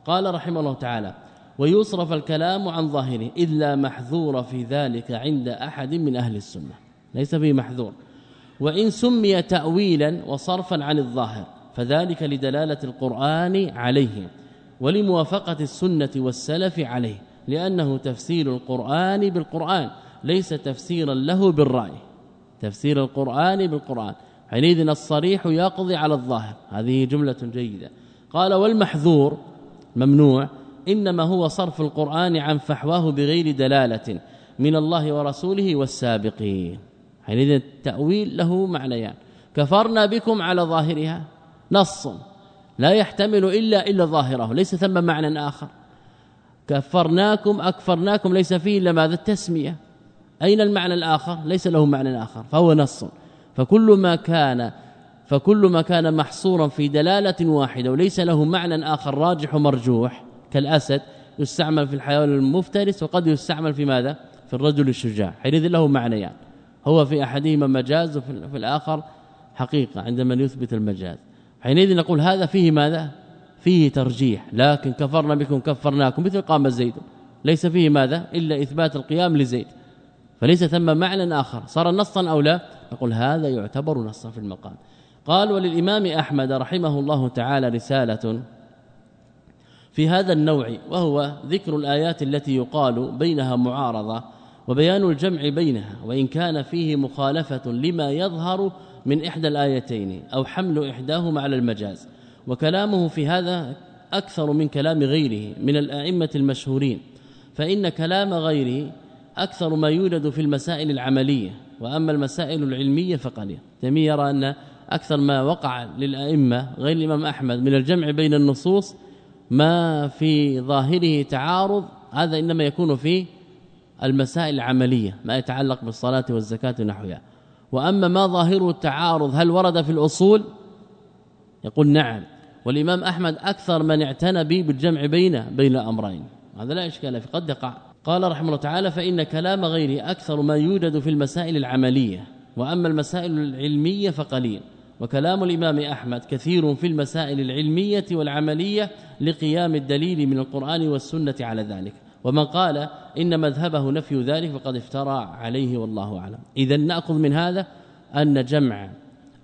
قال رحمه الله تعالى ويصرف الكلام عن ظاهره الا محذور في ذلك عند أحد من أهل السنة. ليس فيه محذور. وإن سمي تاويلا وصرفا عن الظاهر فذلك لدلالة القرآن عليه ولموافقة السنة والسلف عليه. لأنه تفسير القرآن بالقرآن ليس تفسيرا له بالرأي. تفسير القرآن بالقرآن. حينئذ الصريح يقضي على الظاهر. هذه جملة جيدة. قال والمحذور ممنوع إنما هو صرف القرآن عن فحواه بغير دلالة من الله ورسوله والسابقين. حينئذ التأويل له معنيان. كفرنا بكم على ظاهرها؟ نص. لا يحتمل إلا إلا ظاهره. ليس ثم معنى آخر. كفرناكم أكفرناكم ليس فيه إلا ماذا؟ التسمية. أين المعنى الآخر؟ ليس له معنى آخر فهو نص. فكل ما كان فكل ما كان محصورا في دلالة واحدة وليس له معنى آخر راجح ومرجوح كالأسد يستعمل في الحيوان المفترس وقد يستعمل في ماذا؟ في الرجل الشجاع. حينئذ له معنيان. هو في أحدهما مجاز وفي الآخر حقيقة عندما يثبت المجاز. حينئذ نقول هذا فيه ماذا؟ فيه ترجيح لكن كفرنا بكم كفرناكم مثل قام زيد. ليس فيه ماذا؟ إلا إثبات القيام لزيد. فليس ثم معنى آخر صار نصا أو لا؟ نقول هذا يعتبر نصا في المقام. قال وللإمام أحمد رحمه الله تعالى رسالة في هذا النوع وهو ذكر الآيات التي يقال بينها معارضة وبيان الجمع بينها وإن كان فيه مخالفة لما يظهر من إحدى الآيتين أو حمل إحداهما على المجاز. وكلامه في هذا أكثر من كلام غيره من الأئمة المشهورين فإن كلام غيره أكثر ما يوجد في المسائل العملية وأما المسائل العلمية فقليل تيميه يرى أن أكثر ما وقع للأئمة غير الإمام أحمد من الجمع بين النصوص ما في ظاهره تعارض هذا إنما يكون في المسائل العملية ما يتعلق بالصلاة والزكاة ونحوها. وأما ما ظاهره التعارض هل ورد في الأصول؟ يقول نعم. والإمام أحمد أكثر من اعتنى به بالجمع بين بين أمرين هذا لا إشكال في قد يقع. قال رحمه الله تعالى فإن كلام غيره أكثر ما يوجد في المسائل العملية وأما المسائل العلمية فقليل. وكلام الإمام أحمد كثير في المسائل العلمية والعملية لقيام الدليل من القرآن والسنة على ذلك. ومن قال إن مذهبه نفي ذلك فقد افترى عليه والله أعلم. إذا نأخذ من هذا أن جمع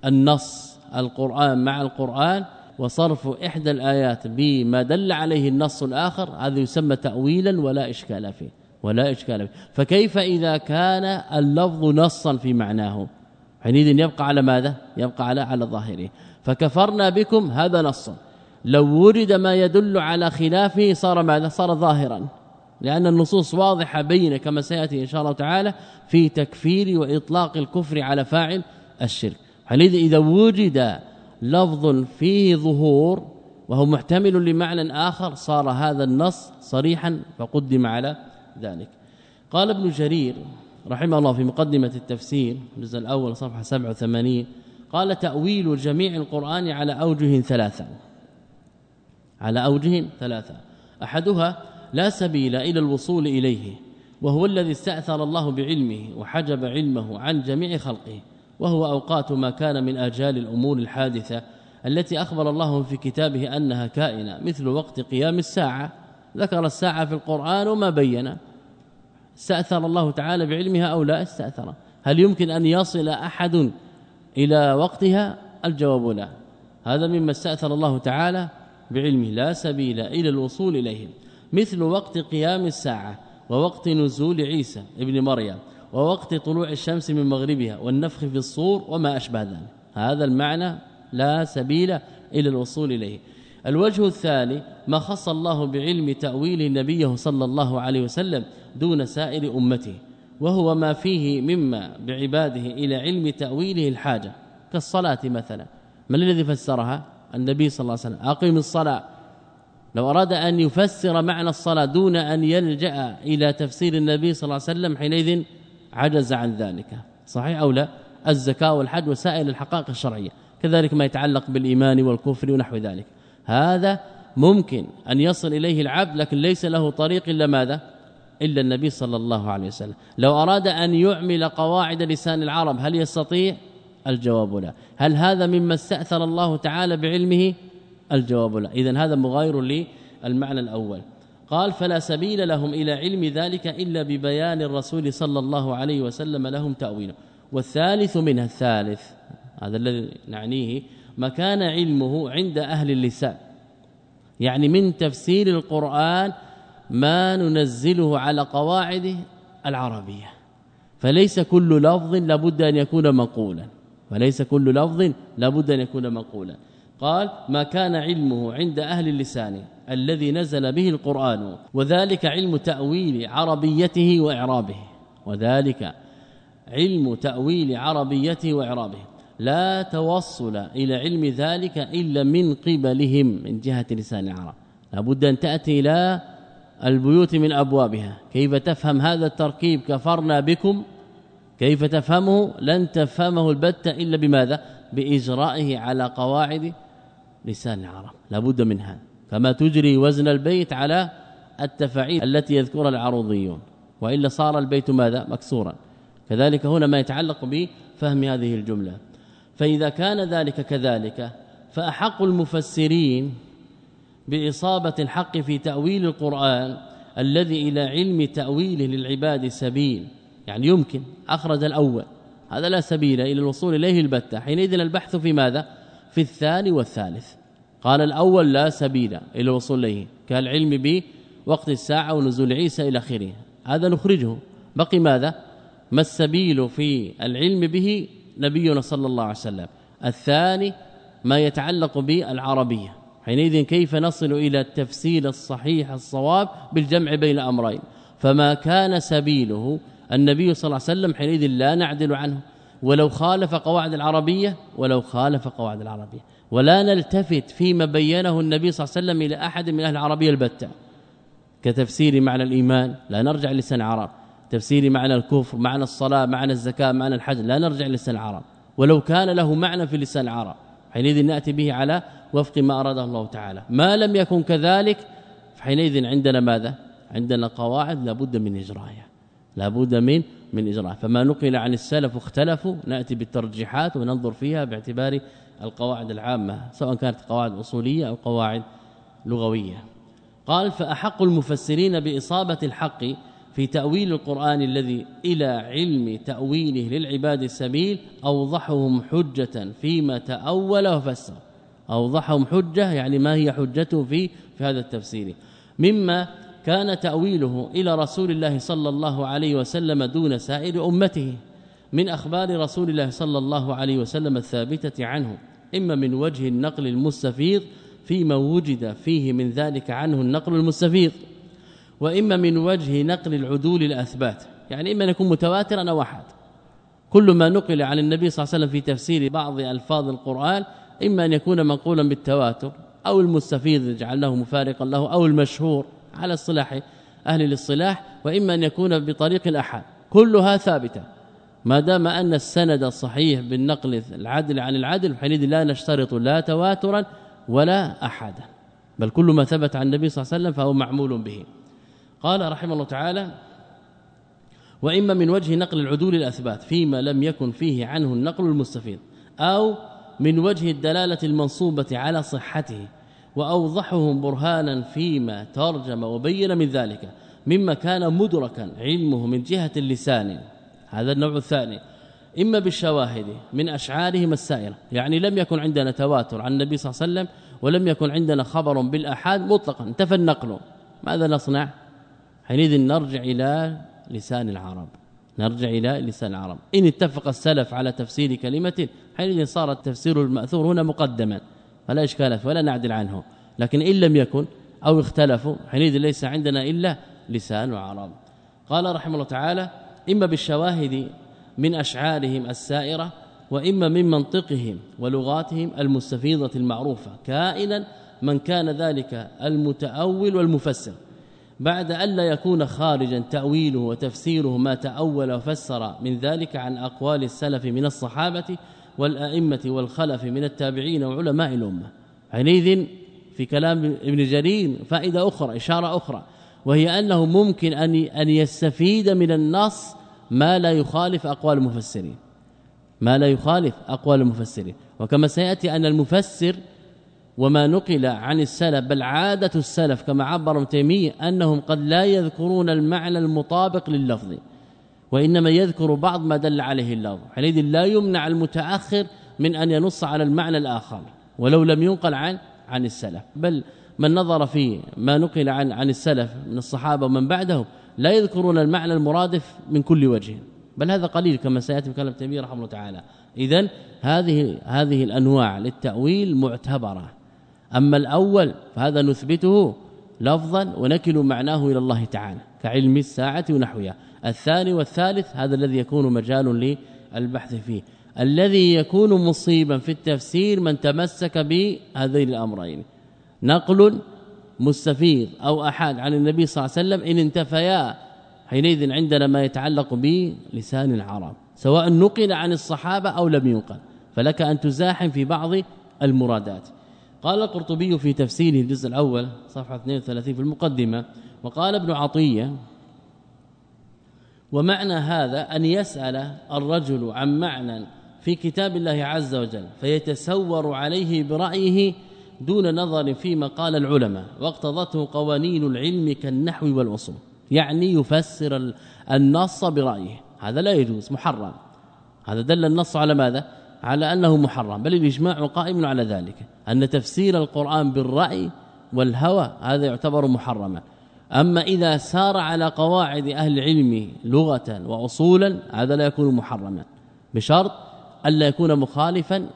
النص القرآن مع القرآن وصرف إحدى الآيات بما دل عليه النص الآخر هذا يسمى تأويلا ولا إشكال فيه ولا إشكال فيه. فكيف إذا كان اللفظ نصا في معناه؟ حينئذ يبقى على ماذا؟ يبقى على على ظاهره. فكفرنا بكم هذا نص. لو ورد ما يدل على خلافه صار ماذا؟ صار ظاهرا. لأن النصوص واضحة بين كما سيأتي إن شاء الله تعالى في تكفير وإطلاق الكفر على فاعل الشرك. حينئذ إذا وجد لفظ فيه ظهور وهو محتمل لمعنى آخر صار هذا النص صريحا فقدم على ذلك. قال ابن جرير رحمه الله في مقدمة التفسير الجزء الأول صفحة 87 قال تأويل جميع القرآن على أوجه ثلاثة. على أوجه ثلاثة. أحدها لا سبيل إلى الوصول إليه وهو الذي استأثر الله بعلمه وحجب علمه عن جميع خلقه. وهو أوقات ما كان من آجال الأمور الحادثة التي أخبر الله في كتابه أنها كائنة مثل وقت قيام الساعة. ذكر الساعة في القرآن وما بين. استأثر الله تعالى بعلمها أو لا؟ استأثر. هل يمكن أن يصل أحد إلى وقتها؟ الجواب لا. هذا مما استأثر الله تعالى بعلمه. لا سبيل إلى الوصول إليه مثل وقت قيام الساعة ووقت نزول عيسى ابن مريم. ووقت طلوع الشمس من مغربها والنفخ في الصور وما أشبه ذلك. هذا المعنى لا سبيل إلى الوصول إليه. الوجه الثاني ما خص الله بعلم تأويل نبيه صلى الله عليه وسلم دون سائر أمته وهو ما فيه مما بعباده إلى علم تأويله الحاجة كالصلاة مثلا. من الذي فسرها؟ النبي صلى الله عليه وسلم. اقيم الصلاة. لو أراد أن يفسر معنى الصلاة دون أن يلجأ إلى تفسير النبي صلى الله عليه وسلم حينئذ عجز عن ذلك. صحيح أو لا؟ الزكاة والحج وسائر الحقائق الشرعية كذلك ما يتعلق بالإيمان والكفر ونحو ذلك. هذا ممكن أن يصل إليه العبد لكن ليس له طريق إلا ماذا؟ إلا النبي صلى الله عليه وسلم. لو أراد أن يعمل قواعد لسان العرب هل يستطيع؟ الجواب لا. هل هذا مما استأثر الله تعالى بعلمه؟ الجواب لا. اذا هذا مغاير للمعنى الأول. قال فلا سبيل لهم إلى علم ذلك إلا ببيان الرسول صلى الله عليه وسلم لهم تأويله. والثالث منها الثالث هذا الذي نعنيه ما كان علمه عند أهل اللسان. يعني من تفسير القرآن ما ننزله على قواعد العربية. فليس كل لفظ لابد أن يكون مقولا. وليس كل لفظ لابد أن يكون مقولا. قال ما كان علمه عند أهل اللسان الذي نزل به القرآن وذلك علم تأويل عربيته وإعرابه وذلك علم تأويل عربيته وإعرابه. لا توصل إلى علم ذلك إلا من قبلهم من جهة لسان العرب. لابد أن تأتي إلى البيوت من أبوابها. كيف تفهم هذا التركيب كفرنا بكم؟ كيف تفهمه؟ لن تفهمه البتة إلا بماذا؟ بإجرائه على قواعد لسان العرب. لابد من هذا. كما تجري وزن البيت على التفاعيل التي يذكرها العروضيون. وإلا صار البيت ماذا؟ مكسورا. كذلك هنا ما يتعلق بفهم هذه الجملة. فإذا كان ذلك كذلك فأحق المفسرين بإصابة الحق في تأويل القرآن الذي إلى علم تأويله للعباد سبيل. يعني يمكن. أخرج الأول. هذا لا سبيل إلى الوصول إليه البتة. حينئذ البحث في ماذا؟ في الثاني والثالث. قال الأول لا سبيل إلى الوصول إليه كالعلم بوقت الساعة ونزول عيسى إلى آخره. هذا نخرجه. بقي ماذا؟ ما السبيل في العلم به نبينا صلى الله عليه وسلم؟ الثاني ما يتعلق بالعربية. حينئذ كيف نصل إلى التفسير الصحيح الصواب بالجمع بين أمرين؟ فما كان سبيله النبي صلى الله عليه وسلم حينئذ لا نعدل عنه. ولو خالف قواعد العربية ولو خالف قواعد العربية. ولا نلتفت فيما بينه النبي صلى الله عليه وسلم إلى أحد من أهل العربية البتة. كتفسير معنى الإيمان لا نرجع لسان العرب. تفسير معنى الكفر معنى الصلاة معنى الزكاة معنى الحج لا نرجع لسان العرب. ولو كان له معنى في لسان العرب. حينئذ نأتي به على وفق ما أراده الله تعالى. ما لم يكن كذلك فحينئذ عندنا ماذا؟ عندنا قواعد لابد من إجرائها لابد من من إجراء. فما نقل عن السلف اختلفوا نأتي بالترجيحات وننظر فيها باعتبار القواعد العامة سواء كانت قواعد أصولية أو قواعد لغوية. قال فأحق المفسرين بإصابة الحق في تأويل القرآن الذي إلى علم تأويله للعباد السبيل أوضحهم حجة فيما تأول وفسر. أوضحهم حجة يعني ما هي حجته في في هذا التفسير. مما كان تأويله إلى رسول الله صلى الله عليه وسلم دون سائر أمته من أخبار رسول الله صلى الله عليه وسلم الثابتة عنه إما من وجه النقل المستفيض فيما وجد فيه من ذلك عنه النقل المستفيض وإما من وجه نقل العدول الأثبات يعني أن يكون متواترا أو أحد. كل ما نقل عن النبي صلى الله عليه وسلم في تفسير بعض ألفاظ القرآن إما أن يكون منقولا بالتواتر أو المستفيض جعلناه مفارقا له أو المشهور. على اصطلاح أهل الاصطلاح وإما أن يكون بطريق الاحد كلها ثابتة. ما دام أن السند الصحيح بالنقل العدل عن العدل حينئذ لا نشترط لا تواترا ولا احدا بل كل ما ثبت عن النبي صلى الله عليه وسلم فهو معمول به. قال رحمه الله تعالى وإما من وجه نقل العدول الأثبات فيما لم يكن فيه عنه النقل المستفيض أو من وجه الدلالة المنصوبة على صحته. واوضحهم برهانا فيما ترجم وبين من ذلك مما كان مدركا علمه من جهة اللسان هذا النوع الثاني إما بالشواهد من أشعارهم السائرة يعني لم يكن عندنا تواتر عن النبي صلى الله عليه وسلم ولم يكن عندنا خبر بالآحاد مطلقا انتفى النقل ماذا نصنع؟ حينئذ نرجع إلى لسان العرب نرجع إلى لسان العرب. إن اتفق السلف على تفسير كلمة حينئذ صار التفسير المأثور هنا مقدما. فلا إشكال ولا نعدل عنه لكن إن لم يكن أو اختلفوا حينئذ ليس عندنا إلا لسان وعرب قال رحمه الله تعالى إما بالشواهد من أشعارهم السائرة وإما من منطقهم ولغاتهم المستفيضة المعروفة. كائنا من كان ذلك المتأول والمفسر. بعد الا يكون خارجا تأويله وتفسيره ما تأول وفسر من ذلك عن أقوال السلف من الصحابة والأئمة والخلف من التابعين وعلماء الأمة. حينئذ في كلام ابن جرير فائدة أخرى إشارة أخرى وهي أنه ممكن أن أن يستفيد من النص ما لا يخالف أقوال المفسرين. ما لا يخالف أقوال المفسرين. وكما سيأتي أن المفسر وما نقل عن السلف بل عادة السلف كما عبر ابن تيمية أنهم قد لا يذكرون المعنى المطابق لللفظ. وإنما يذكر بعض ما دل عليه اللفظ. حينئذ لا يمنع المتأخر من أن ينص على المعنى الآخر ولو لم ينقل عن عن السلف. بل من نظر في ما نقل عن عن السلف من الصحابة ومن بعدهم لا يذكرون المعنى المرادف من كل وجه. بل هذا قليل كما سيأتي في كلام تيمية رحمه الله تعالى. اذا هذه هذه الأنواع للتأويل معتبرة. أما الأول فهذا نثبته لفظا ونكل معناه إلى الله تعالى كعلم الساعة ونحوها. الثاني والثالث هذا الذي يكون مجال للبحث فيه. الذي يكون مصيبا في التفسير من تمسك بهذين الأمرين. نقل مستفيض أو أحاد عن النبي صلى الله عليه وسلم إن انتفيا حينئذ عندنا ما يتعلق بلسان العرب سواء نقل عن الصحابة أو لم ينقل. فلك أن تزاحم في بعض المرادات. قال القرطبي في تفسيره الجزء الأول صفحة 32 في المقدمة وقال ابن عطية ومعنى هذا أن يسأل الرجل عن معنى في كتاب الله عز وجل فيتسور عليه برأيه دون نظر فيما قال العلماء واقتضته قوانين العلم كالنحو والأصول يعني يفسر النص برأيه هذا لا يجوز محرم. هذا دل النص على ماذا؟ على أنه محرم بل الإجماع قائم على ذلك أن تفسير القرآن بالرأي والهوى هذا يعتبر محرما. أما إذا سار على قواعد أهل العلم لغة وأصولا هذا لا يكون محرما. بشرط الا يكون مخالفا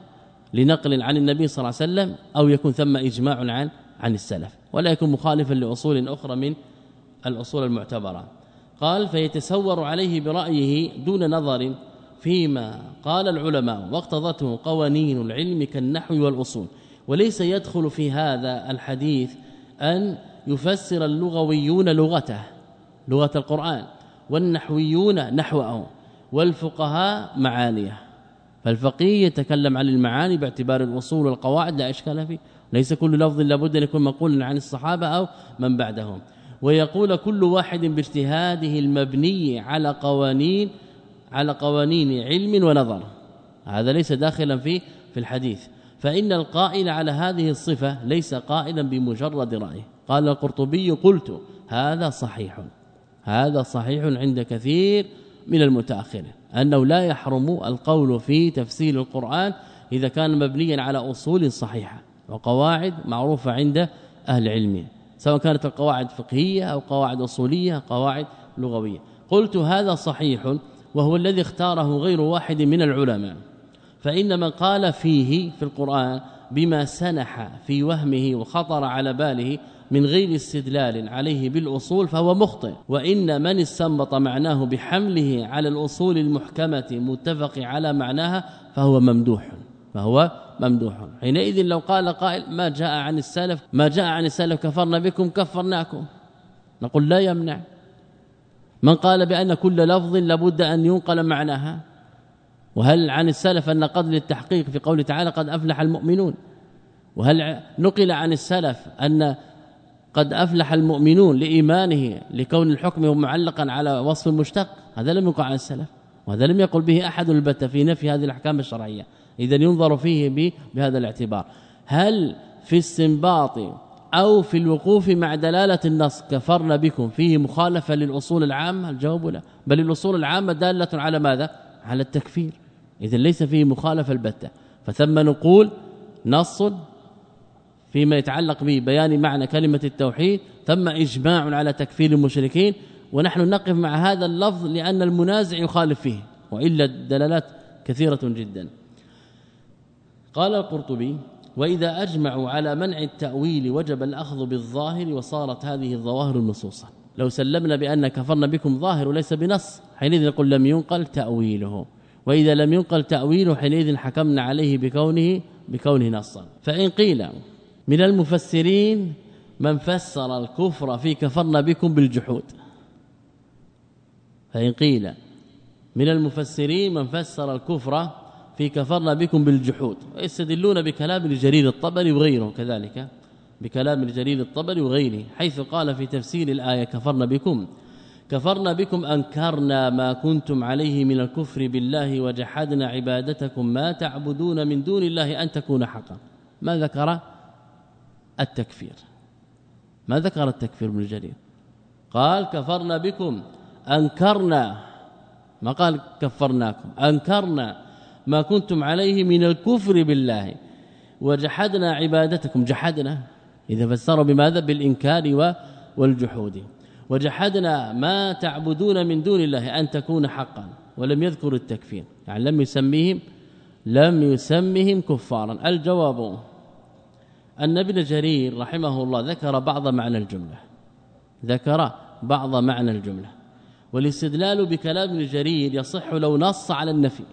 لنقل عن النبي صلى الله عليه وسلم أو يكون ثم إجماع عن عن السلف ولا يكون مخالفا لأصول أخرى من الأصول المعتبرة. قال فيتسور عليه برأيه دون نظر فيما قال العلماء واقتضته قوانين العلم كالنحو والأصول. وليس يدخل في هذا الحديث أن يفسر اللغويون لغته لغة القرآن والنحويون نحوه والفقهاء معانيه. فالفقيه يتكلم عن المعاني باعتبار الأصول والقواعد لا إشكال فيه. ليس كل لفظ لابد أن يكون مقولا عن الصحابة أو من بعدهم. ويقول كل واحد باجتهاده المبني على قوانين على قوانين علم ونظر. هذا ليس داخلا في في الحديث. فإن القائل على هذه الصفة ليس قائلا بمجرد رأيه قال القرطبي قلت هذا صحيح هذا صحيح عند كثير من المتأخرين أنه لا يحرم القول في تفسير القرآن إذا كان مبنيا على أصول صحيحة وقواعد معروفة عند أهل العلم سواء كانت القواعد فقهية أو قواعد أصولية قواعد لغوية. قلت هذا صحيح وهو الذي اختاره غير واحد من العلماء فإن من قال فيه في القرآن بما سنح في وهمه وخطر على باله من غير استدلال عليه بالأصول فهو مخطئ. وإن من استنبط معناه بحمله على الأصول المحكمة متفق على معناها فهو ممدوح. فهو ممدوح. حينئذ لو قال قائل ما جاء عن السلف ما جاء عن السلف كفرنا بكم كفرناكم. نقول لا يمنع. من قال بأن كل لفظ لابد أن ينقل معناها. وهل عن السلف أن قد للتحقيق في قوله تعالى قد أفلح المؤمنون؟ وهل نقل عن السلف أن قد أفلح المؤمنون لإيمانه لكون الحكم معلقا على وصف المشتق هذا لم يقع عن السلف وهذا لم يقل به أحد البتة في نفي هذه الأحكام الشرعية. اذا ينظر فيه بهذا الاعتبار. هل في استنباط أو في الوقوف مع دلالة النص كفرنا بكم؟ فيه مخالفة للأصول العامة؟ الجواب لا. بل الأصول العامة دالة على ماذا؟ على التكفير. اذا ليس فيه مخالفة البتة. فثم نقول نص فيما يتعلق ببيان معنى كلمة التوحيد ثم إجماع على تكفير المشركين ونحن نقف مع هذا اللفظ لأن المنازع يخالف فيه وإلا الدلالات كثيرة جدا. قال القرطبي وإذا أجمعوا على منع التأويل وجب الأخذ بالظاهر وصارت هذه الظواهر النصوصا لو سلمنا بأن كفرنا بكم ظاهر وليس بنص حينئذ نقول لم ينقل تأويله. وإذا لم ينقل تأويله حينئذ حكمنا عليه بكونه بكونه نصا. فإن قيل من المفسرين من فسر الكفر في كفرنا بكم بالجحود. فإن قيل من المفسرين من فسر الكفر في كفرنا بكم بالجحود ويستدلون بكلام الجرير الطبري وغيره كذلك بكلام الجليل الطبري وغيره حيث قال في تفسير الآية كفرنا بكم كفرنا بكم أنكرنا ما كنتم عليه من الكفر بالله وجحدنا عبادتكم ما تعبدون من دون الله أن تكون حقا. ما ذكر التكفير. ما ذكر التكفير ابن جرير؟ قال كفرنا بكم أنكرنا ما قال كفرناكم أنكرنا ما كنتم عليه من الكفر بالله. وجحدنا عبادتكم جحدنا إذا فسروا بماذا؟ بالإنكار والجحود. وجحدنا ما تعبدون من دون الله أن تكون حقا ولم يذكر التكفير يعني لم يسميهم لم يسمهم كفارا. الجواب أن ابن جرير رحمه الله ذكر بعض معنى الجملة. ذكر بعض معنى الجملة. والاستدلال بكلام ابن جرير يصح لو نص على النفي.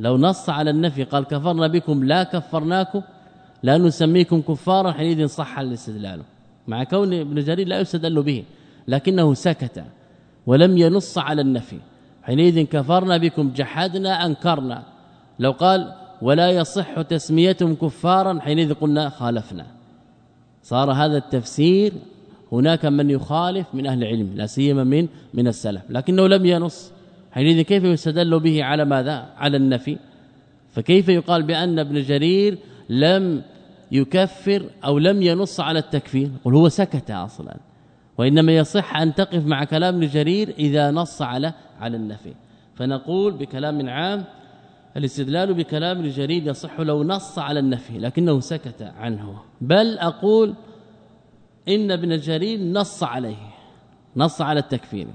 لو نص على النفي قال كفرنا بكم لا كفرناكم لا نسميكم كفارا. حينئذ صح الاستدلال. مع كون ابن جرير لا يستدل به لكنه سكت ولم ينص على النفي. حينئذ كفرنا بكم جحدنا أنكرنا. لو قال ولا يصح تسميتهم كفارا حينئذ قلنا خالفنا. صار هذا التفسير هناك من يخالف من أهل العلم لا سيما من من السلف. لكنه لم ينص. حينئذ كيف يستدل به على ماذا؟ على النفي. فكيف يقال بأن ابن جرير لم يكفر أو لم ينص على التكفير؟ قل هو سكت أصلا. وإنما يصح أن تقف مع كلام ابن جرير إذا نص على على النفي. فنقول بكلام عام الاستدلال بكلام ابن جرير يصح لو نص على النفي لكنه سكت عنه. بل أقول إن ابن جرير نص عليه نص على التكفير.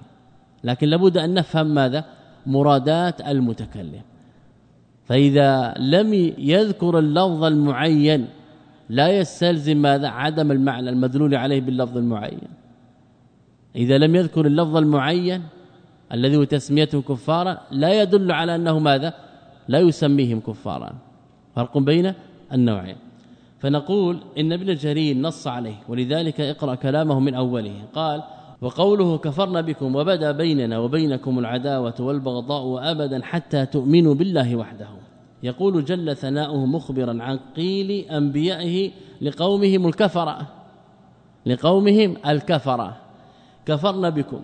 لكن لابد أن نفهم ماذا؟ مرادات المتكلم. فإذا لم يذكر اللفظ المعين لا يستلزم ماذا؟ عدم المعنى المدلول عليه باللفظ المعين. إذا لم يذكر اللفظ المعين الذي هو تسميته كفارا لا يدل على أنه ماذا؟ لا يسميهم كفارا. فرق بين النوعين. فنقول إن ابن جرير نص عليه ولذلك اقرأ كلامه من أوله. قال وقوله كفرنا بكم وبدا بيننا وبينكم العداوة والبغضاء أبدا حتى تؤمنوا بالله وحده. يقول جل ثناؤه مخبرا عن قيل أنبيائه لقومهم الكفرة. لقومهم الكفرة. كفرنا بكم.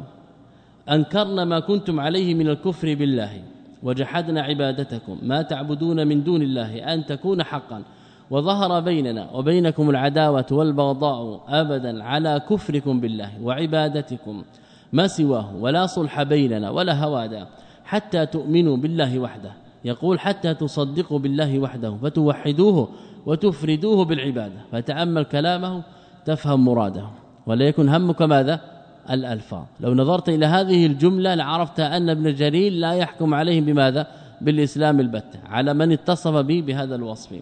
أنكرنا ما كنتم عليه من الكفر بالله. وجحدنا عبادتكم ما تعبدون من دون الله أن تكون حقا. وظهر بيننا وبينكم العداوة والبغضاء ابدا على كفركم بالله وعبادتكم ما سواه ولا صلح بيننا ولا هوادا حتى تؤمنوا بالله وحده. يقول حتى تصدقوا بالله وحده فتوحدوه وتفردوه بالعبادة فتأمل كلامه تفهم مراده. ولا يكن همك ماذا؟ الألفاظ. لو نظرت إلى هذه الجملة لعرفت أن ابن جرير لا يحكم عليهم بماذا؟ بالإسلام البتة على من اتصف به بهذا الوصف.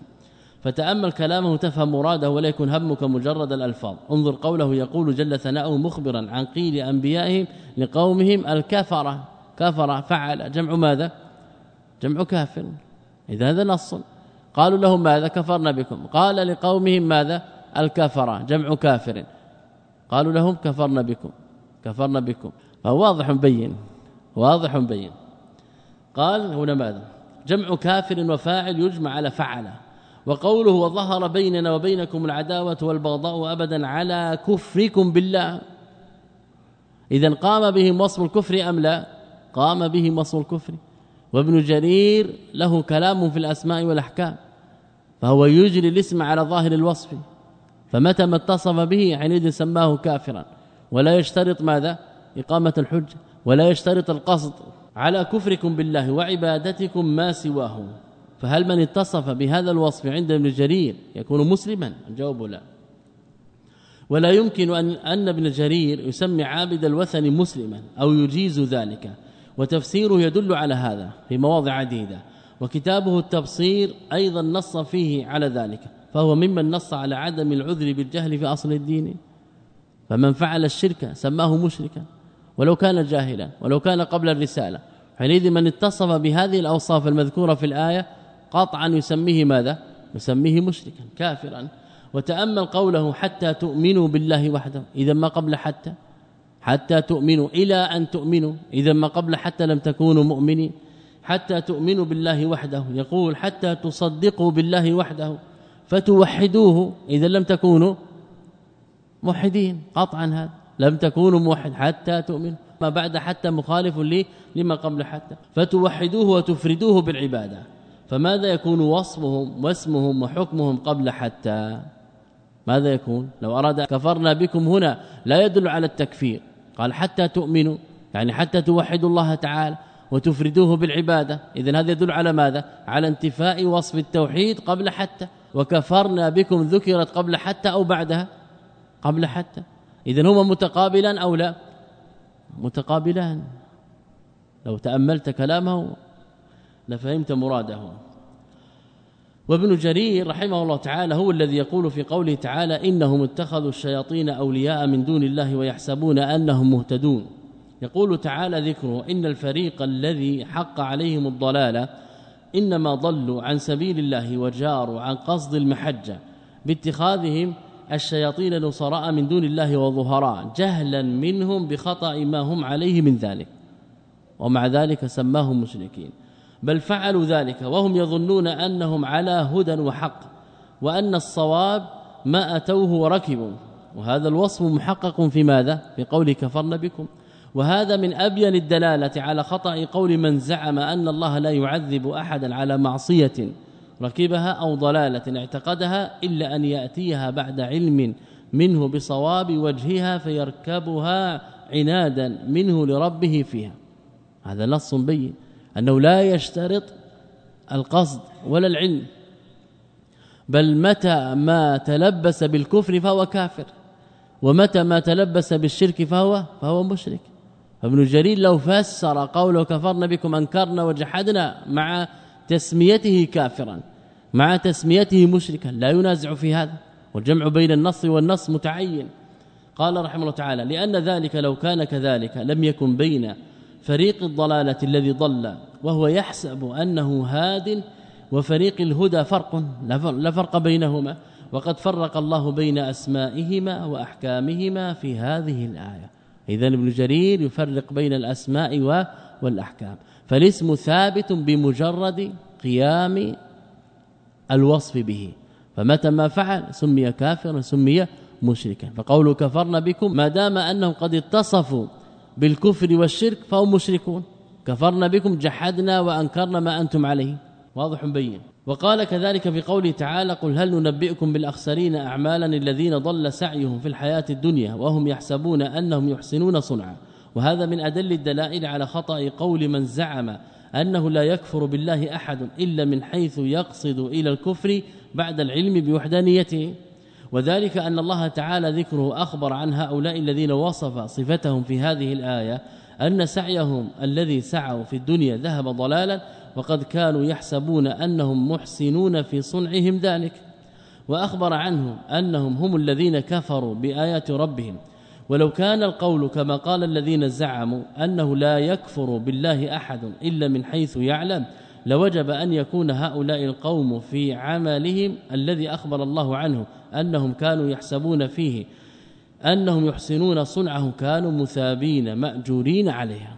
فتأمل كلامه تفهم مراده ولا يكن همك مجرد الألفاظ. انظر قوله يقول جل ثناؤه مخبرا عن قيل أنبيائهم لقومهم الكفرة. كفر فعل. جمع ماذا؟ جمع كافر. إذا هذا نص. قالوا لهم ماذا؟ كفرنا بكم. قال لقومهم ماذا؟ الكفرة. جمع كافر. قالوا لهم كفرنا بكم. كفرنا بكم. فهو واضح بين واضح بين. قال هنا ماذا؟ جمع كافر وفاعل يجمع على فعل. وقوله وظهر بيننا وبينكم العداوة والبغضاء ابدا على كفركم بالله. اذا قام بهم وصف الكفر أم لا؟ قام بهم وصف الكفر. وابن جرير له كلام في الأسماء والأحكام. فهو يجري الاسم على ظاهر الوصف. فمتى ما اتصف به حينئذ سماه كافرا. ولا يشترط ماذا؟ إقامة الحجة ولا يشترط القصد. على كفركم بالله وعبادتكم ما سواه. فهل من اتصف بهذا الوصف عند ابن جرير يكون مسلما؟ الجواب لا. ولا يمكن أن, أن ابن جرير يسمي عابد الوثن مسلما أو يجيز ذلك. وتفسيره يدل على هذا في مواضع عديدة. وكتابه التبصير أيضا نص فيه على ذلك. فهو ممن نص على عدم العذر بالجهل في أصل الدين. فمن فعل الشرك سماه مشركا. ولو كان جاهلا ولو كان قبل الرسالة. حينئذ من اتصف بهذه الأوصاف المذكورة في الآية قطعا يسميه ماذا؟ يسميه مشركا كافرا. وتأمل قوله حتى تؤمنوا بالله وحده. إذا ما قبل حتى؟ حتى تؤمنوا. إلى أن تؤمنوا. إذا ما قبل حتى لم تكونوا مؤمنين. حتى تؤمنوا بالله وحده. يقول حتى تصدقوا بالله وحده. فتوحدوه. إذا لم تكونوا موحدين قطعا هذا. لم تكونوا موحد حتى تؤمنوا ما بعد حتى مخالف لي لما قبل حتى. فتوحدوه وتفردوه بالعبادة. فماذا يكون وصفهم واسمهم وحكمهم قبل حتى؟ ماذا يكون؟ لو أراد كفرنا بكم هنا لا يدل على التكفير. قال حتى تؤمنوا. يعني حتى توحدوا الله تعالى وتفردوه بالعبادة. اذا هذا يدل على ماذا؟ على انتفاء وصف التوحيد قبل حتى. وكفرنا بكم ذكرت قبل حتى أو بعدها. قبل حتى. اذا هما متقابلان أو لا؟ متقابلان. لو تأملت كلامه لفهمت مراده. وابن جرير رحمه الله تعالى هو الذي يقول في قوله تعالى إنهم اتخذوا الشياطين أولياء من دون الله ويحسبون أنهم مهتدون. يقول تعالى ذكره إن الفريق الذي حق عليهم الضلاله إنما ضلوا عن سبيل الله وجاروا عن قصد المحجة باتخاذهم الشياطين نصراء من دون الله وظهراء جهلا منهم بخطأ ما هم عليه من ذلك. ومع ذلك سماهم مشركين. بل فعلوا ذلك وهم يظنون أنهم على هدى وحق وأن الصواب ما أتوه وركبوا. وهذا الوصف محقق في ماذا؟ في قول كفرنا بكم. وهذا من أبين الدلالة على خطأ قول من زعم أن الله لا يعذب احدا على معصية ركبها أو ضلالة اعتقدها إلا أن يأتيها بعد علم منه بصواب وجهها فيركبها عنادا منه لربه فيها. هذا نص بين أنه لا يشترط القصد ولا العلم بل متى ما تلبس بالكفر فهو كافر ومتى ما تلبس بالشرك فهو فهو مشرك. ابن جرير لو فسر قوله كفرنا بكم أنكرنا وجحدنا مع تسميته كافرا مع تسميته مشركا. لا ينازع في هذا والجمع بين النص والنص متعين. قال رحمه الله تعالى لأن ذلك لو كان كذلك لم يكن بين فريق الضلالة الذي ضل وهو يحسب أنه هاد وفريق الهدى فرق لا فرق بينهما. وقد فرق الله بين أسمائهما وأحكامهما في هذه الآية. اذا ابن جرير يفرق بين الأسماء والأحكام. فالاسم ثابت بمجرد قيام الوصف به. فمتى ما فعل سمي كافرا سمي مشركا. فقوله كفرنا بكم ما دام أنهم قد اتصفوا بالكفر والشرك فهم مشركون. كفرنا بكم جحدنا وأنكرنا ما أنتم عليه. واضح بين وقال كذلك في قوله تعالى قل هل ننبئكم بالأخسرين اعمالا الذين ضل سعيهم في الحياة الدنيا وهم يحسبون أنهم يحسنون صنعا. وهذا من أدل الدلائل على خطأ قول من زعم أنه لا يكفر بالله أحد إلا من حيث يقصد إلى الكفر بعد العلم بوحدانيته. وذلك أن الله تعالى ذكره أخبر عن هؤلاء الذين وصف صفتهم في هذه الآية أن سعيهم الذي سعوا في الدنيا ذهب ضلالا وقد كانوا يحسبون أنهم محسنون في صنعهم ذلك. وأخبر عنهم أنهم هم الذين كفروا بآيات ربهم ولو كان القول كما قال الذين زعموا أنه لا يكفر بالله أحد إلا من حيث يعلم لوجب أن يكون هؤلاء القوم في عملهم الذي أخبر الله عنه أنهم كانوا يحسبون فيه أنهم يحسنون صنعه كانوا مثابين مأجورين عليها.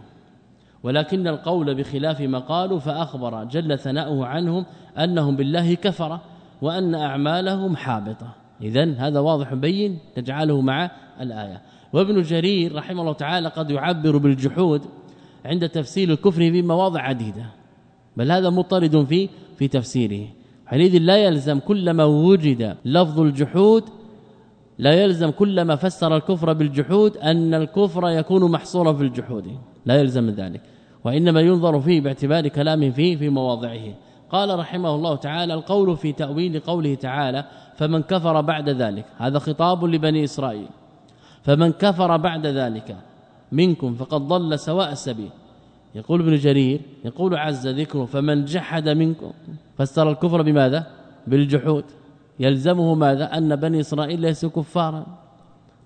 ولكن القول بخلاف ما قالوا فأخبر جل ثناؤه عنهم أنهم بالله كفر وأن أعمالهم حابطة. إذن هذا واضح بين تجعله مع الآية. وابن جرير رحمه الله تعالى قد يعبر بالجحود عند تفسير الكفر في مواضع عديدة بل هذا مطرد في في تفسيره. حينئذ لا يلزم كلما وجد لفظ الجحود لا يلزم كلما فسر الكفر بالجحود أن الكفر يكون محصورا في الجحود. لا يلزم ذلك. وإنما ينظر فيه باعتبار كلامه فيه في مواضعه. قال رحمه الله تعالى القول في تأويل قوله تعالى فمن كفر بعد ذلك هذا خطاب لبني إسرائيل. فمن كفر بعد ذلك منكم فقد ضل سواء السبيل. يقول ابن جرير يقول عز ذكره فمن جحد منكم فسر الكفر بماذا؟ بالجحود. يلزمه ماذا؟ أن بني إسرائيل ليسوا كفارا.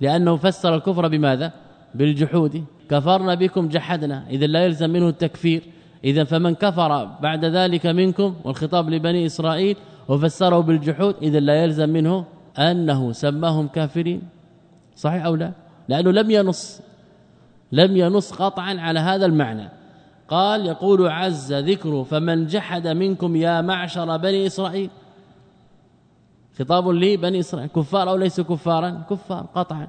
لأنه فسر الكفر بماذا؟ بالجحود. كفرنا بكم جحدنا. اذا لا يلزم منه التكفير. اذا فمن كفر بعد ذلك منكم والخطاب لبني إسرائيل وفسره بالجحود اذا لا يلزم منه أنه سماهم كافرين. صحيح أو لا؟ لأنه لم ينص لم ينص قطعا على هذا المعنى. قال يقول عز ذكره فمن جحد منكم يا معشر بني إسرائيل. خطاب لي بني إسرائيل. كفار أو ليسوا كفارا؟ كفار قطعا.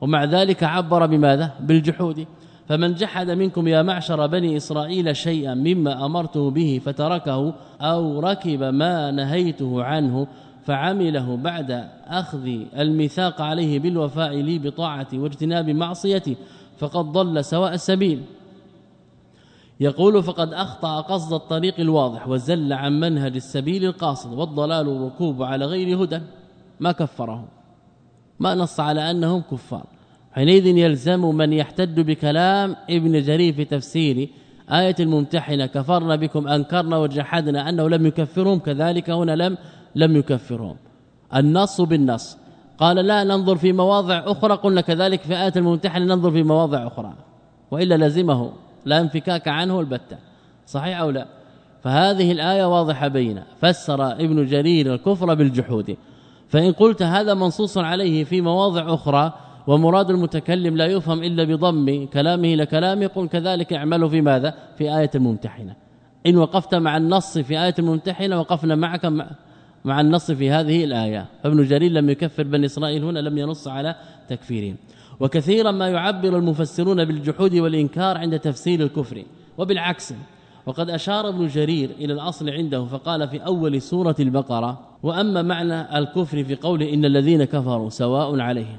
ومع ذلك عبر بماذا؟ بالجحود. فمن جحد منكم يا معشر بني إسرائيل شيئا مما أمرته به فتركه أو ركب ما نهيته عنه فعمله بعد أخذ الميثاق عليه بالوفاء لي بطاعتي واجتناب معصيتي فقد ضل سواء السبيل. يقول فقد أخطأ قصد الطريق الواضح وزل عن منهج السبيل القاصد والضلال الركوب على غير هدى. ما كفرهم. ما نص على أنهم كفار. حينئذ يلزم من يحتج بكلام ابن جرير في تفسير آية الممتحنة كفرنا بكم أنكرنا وجحدنا أنه لم يكفرهم كذلك هنا لم لم يكفرهم. النص بالنص. قال لا ننظر في مواضع أخرى. قلنا كذلك في آية الممتحنة ننظر في مواضع أخرى. وإلا لزمه لا انفكاك عنه البتة. صحيح أو لا؟ فهذه الآية واضحة بينه فسر ابن جرير الكفر بالجحود. فإن قلت هذا منصوص عليه في مواضع أخرى ومراد المتكلم لا يفهم إلا بضم كلامه لكلامه قل كذلك اعملوا في ماذا؟ في آية الممتحنة. إن وقفت مع النص في آية الممتحنة وقفنا معك مع, مع النص في هذه الآية. فابن جرير لم يكفر بني إسرائيل هنا لم ينص على تكفيرهم. وكثيرا ما يعبر المفسرون بالجحود والإنكار عند تفسير الكفر. وبالعكس وقد أشار ابن جرير إلى الأصل عنده فقال في أول سورة البقرة وأما معنى الكفر في قوله إن الذين كفروا سواء عليهم.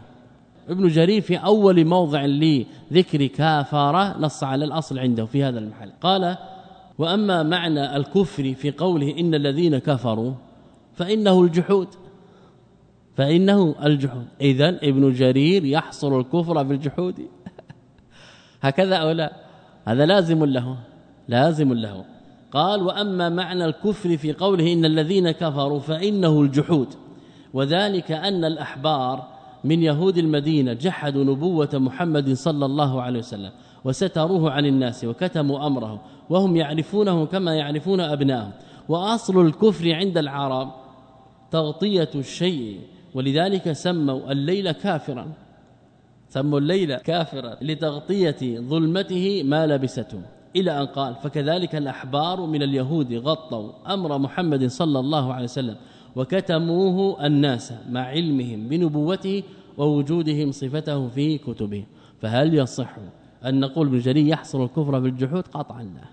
ابن جرير في أول موضع لذكر كافر نص على الأصل عنده في هذا المحل. قال وأما معنى الكفر في قوله إن الذين كفروا فإنه الجحود. فإنه الجحود. إذا ابن جرير يحصر الكفر بالجحود هكذا أو لا؟ هذا لازم له. لازم له. قال وأما معنى الكفر في قوله إن الذين كفروا فإنه الجحود. وذلك أن الأحبار من يهود المدينة جحدوا نبوة محمد صلى الله عليه وسلم وستروه عن الناس وكتموا أمره وهم يعرفونه كما يعرفون أبنائهم وأصل الكفر عند العرب تغطية الشيء ولذلك سموا الليل كافرا. سموا الليل كافرا لتغطية ظلمته ما لبسته. إلى أن قال فكذلك الأحبار من اليهود غطوا أمر محمد صلى الله عليه وسلم وكتموه الناس مع علمهم بنبوته ووجودهم صفته في كتبه. فهل يصح أن نقول جرير يحصل الكفر بالجحود؟ قطعا لا.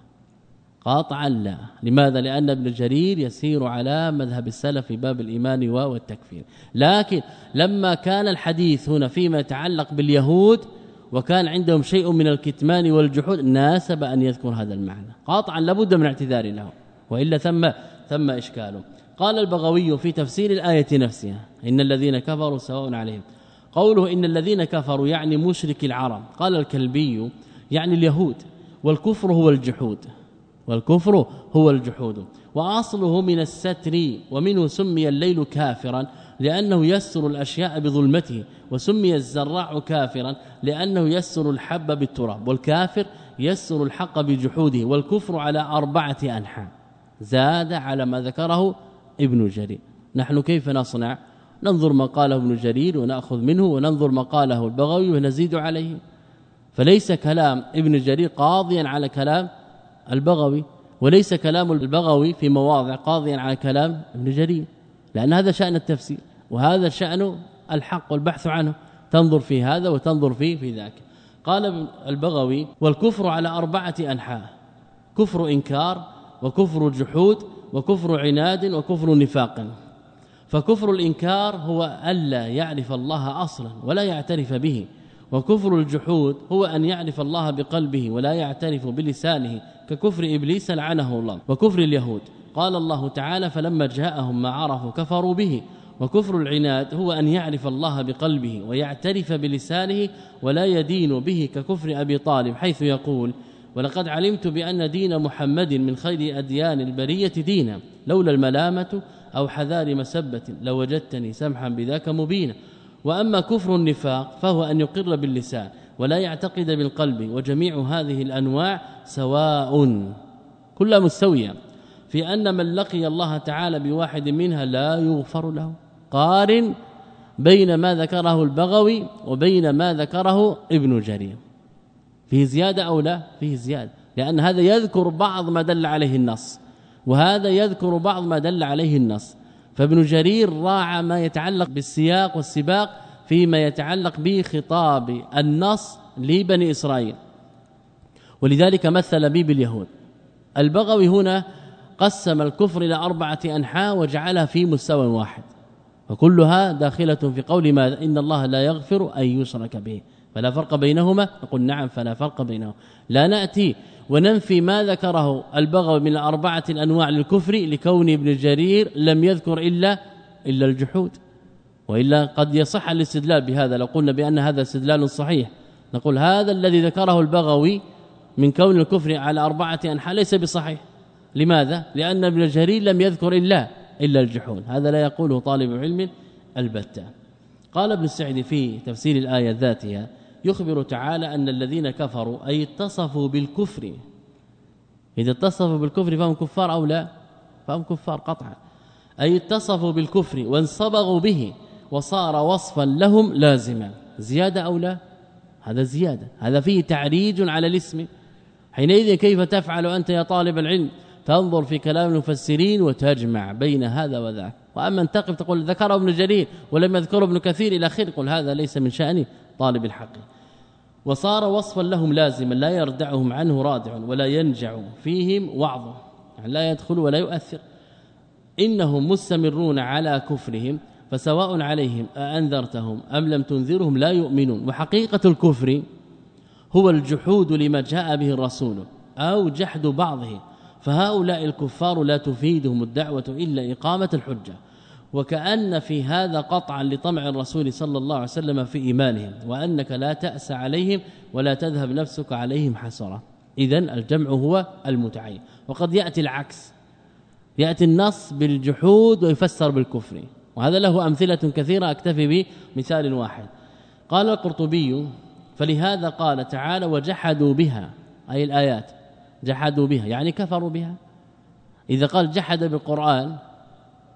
قطعا لا. لماذا؟ لأن ابن جرير يسير على مذهب السلف في باب الإيمان والتكفير. لكن لما كان الحديث هنا فيما يتعلق باليهود وكان عندهم شيء من الكتمان والجحود ناسب أن يذكر هذا المعنى. قاطعا لابد من اعتذار له وإلا ثم ثم إشكاله. قال البغوي في تفسير الآية نفسها إن الذين كفروا سواء عليهم. قوله إن الذين كفروا يعني مشرك العرب. قال الكلبي يعني اليهود والكفر هو الجحود. والكفر هو الجحود. وأصله من الستر ومنه سمي الليل كافرا لأنه يسر الأشياء بظلمته وسمي الزراع كافرا لأنه يسر الحب بالتراب. والكافر يسر الحق بجحوده والكفر على أربعة أنحاء. زاد على ما ذكره ابن جرير. نحن كيف نصنع؟ ننظر ما قاله ابن جرير ونأخذ منه وننظر ما قاله البغوي ونزيد عليه. فليس كلام ابن جرير قاضيا على كلام البغوي وليس كلام البغوي في مواضع قاضيا على كلام ابن جرير لأن هذا شأن التفسير وهذا شأن الحق والبحث عنه تنظر في هذا وتنظر في في ذاك. قال البغوي والكفر على أربعة أنحاء كفر إنكار وكفر جحود وكفر عناد وكفر نفاق. فكفر الإنكار هو ألا يعرف الله أصلا ولا يعترف به وكفر الجحود هو أن يعرف الله بقلبه ولا يعترف بلسانه ككفر إبليس لعنه الله وكفر اليهود. قال الله تعالى فلما جاءهم ما عرفوا كفروا به وكفر العناد هو أن يعرف الله بقلبه ويعترف بلسانه ولا يدين به ككفر أبي طالب حيث يقول ولقد علمت بأن دين محمد من خير أديان البرية دينا لولا الملامة أو حذار مسبة لوجدتني سمحا بذاك مبينا. وأما كفر النفاق فهو أن يقر باللسان ولا يعتقد بالقلب وجميع هذه الأنواع سواء. كلها مستوية. في أن من لقي الله تعالى بواحد منها لا يغفر له. قارن بين ما ذكره البغوي وبين ما ذكره ابن جرير. فيه زيادة أو لا؟ فيه زيادة. لأن هذا يذكر بعض ما دل عليه النص. وهذا يذكر بعض ما دل عليه النص. فابن جرير راعى ما يتعلق بالسياق والسباق فيما يتعلق بخطاب النص لبني إسرائيل. ولذلك مثل به باليهود. البغوي هنا قسم الكفر إلى أربعة أنحاء وجعلها في مستوى واحد. وكلها داخلة في قول ما إن الله لا يغفر أن يشرك به. فلا فرق بينهما؟ نقول نعم فلا فرق بينهما. لا نأتي وننفي ما ذكره البغوي من أربعة الأنواع للكفر لكون ابن جرير لم يذكر إلا إلا الجحود. وإلا قد يصح الاستدلال بهذا. لو قلنا بأن هذا استدلال صحيح نقول هذا الذي ذكره البغوي من كون الكفر على أربعة أنحاء ليس بصحيح. لماذا؟ لأن ابن جرير لم يذكر إلا إلا الجحود. هذا لا يقوله طالب علم البتة. قال ابن السعدي في تفسير الآية ذاتها يخبر تعالى أن الذين كفروا أي اتصفوا بالكفر. إذا اتصفوا بالكفر فهم كفار أو لا؟ فهم كفار قطعا. أي اتصفوا بالكفر وانصبغوا به وصار وصفا لهم لازما. زيادة أو لا؟ هذا زيادة. هذا فيه تعريج على الاسم. حينئذ كيف تفعل أنت يا طالب العلم؟ تنظر في كلام المفسرين وتجمع بين هذا وذاك. وأما ان تقف تقول ذكره ابن جرير ولم يذكره ابن كثير إلى آخره قل هذا ليس من شأن طالب الحق. وصار وصفا لهم لازما لا يردعهم عنه رادع ولا ينجع فيهم وعظ. يعني لا يدخل ولا يؤثر. إنهم مستمرون على كفرهم. فسواء عليهم أأنذرتهم أم لم تنذرهم؟ لا يؤمنون. وحقيقة الكفر هو الجحود لما جاء به الرسول أو جحد بعضه. فهؤلاء الكفار لا تفيدهم الدعوة إلا إقامة الحجة. وكأن في هذا قطعا لطمع الرسول صلى الله عليه وسلم في إيمانهم وأنك لا تأس عليهم ولا تذهب نفسك عليهم حسرة. إذا الجمع هو المتعين. وقد يأتي العكس. يأتي النص بالجحود ويفسر بالكفر. وهذا له أمثلة كثيرة أكتفي بمثال واحد. قال القرطبي فلهذا قال تعالى وجحدوا بها أي الآيات جحدوا بها يعني كفروا بها. إذا قال جحد بالقرآن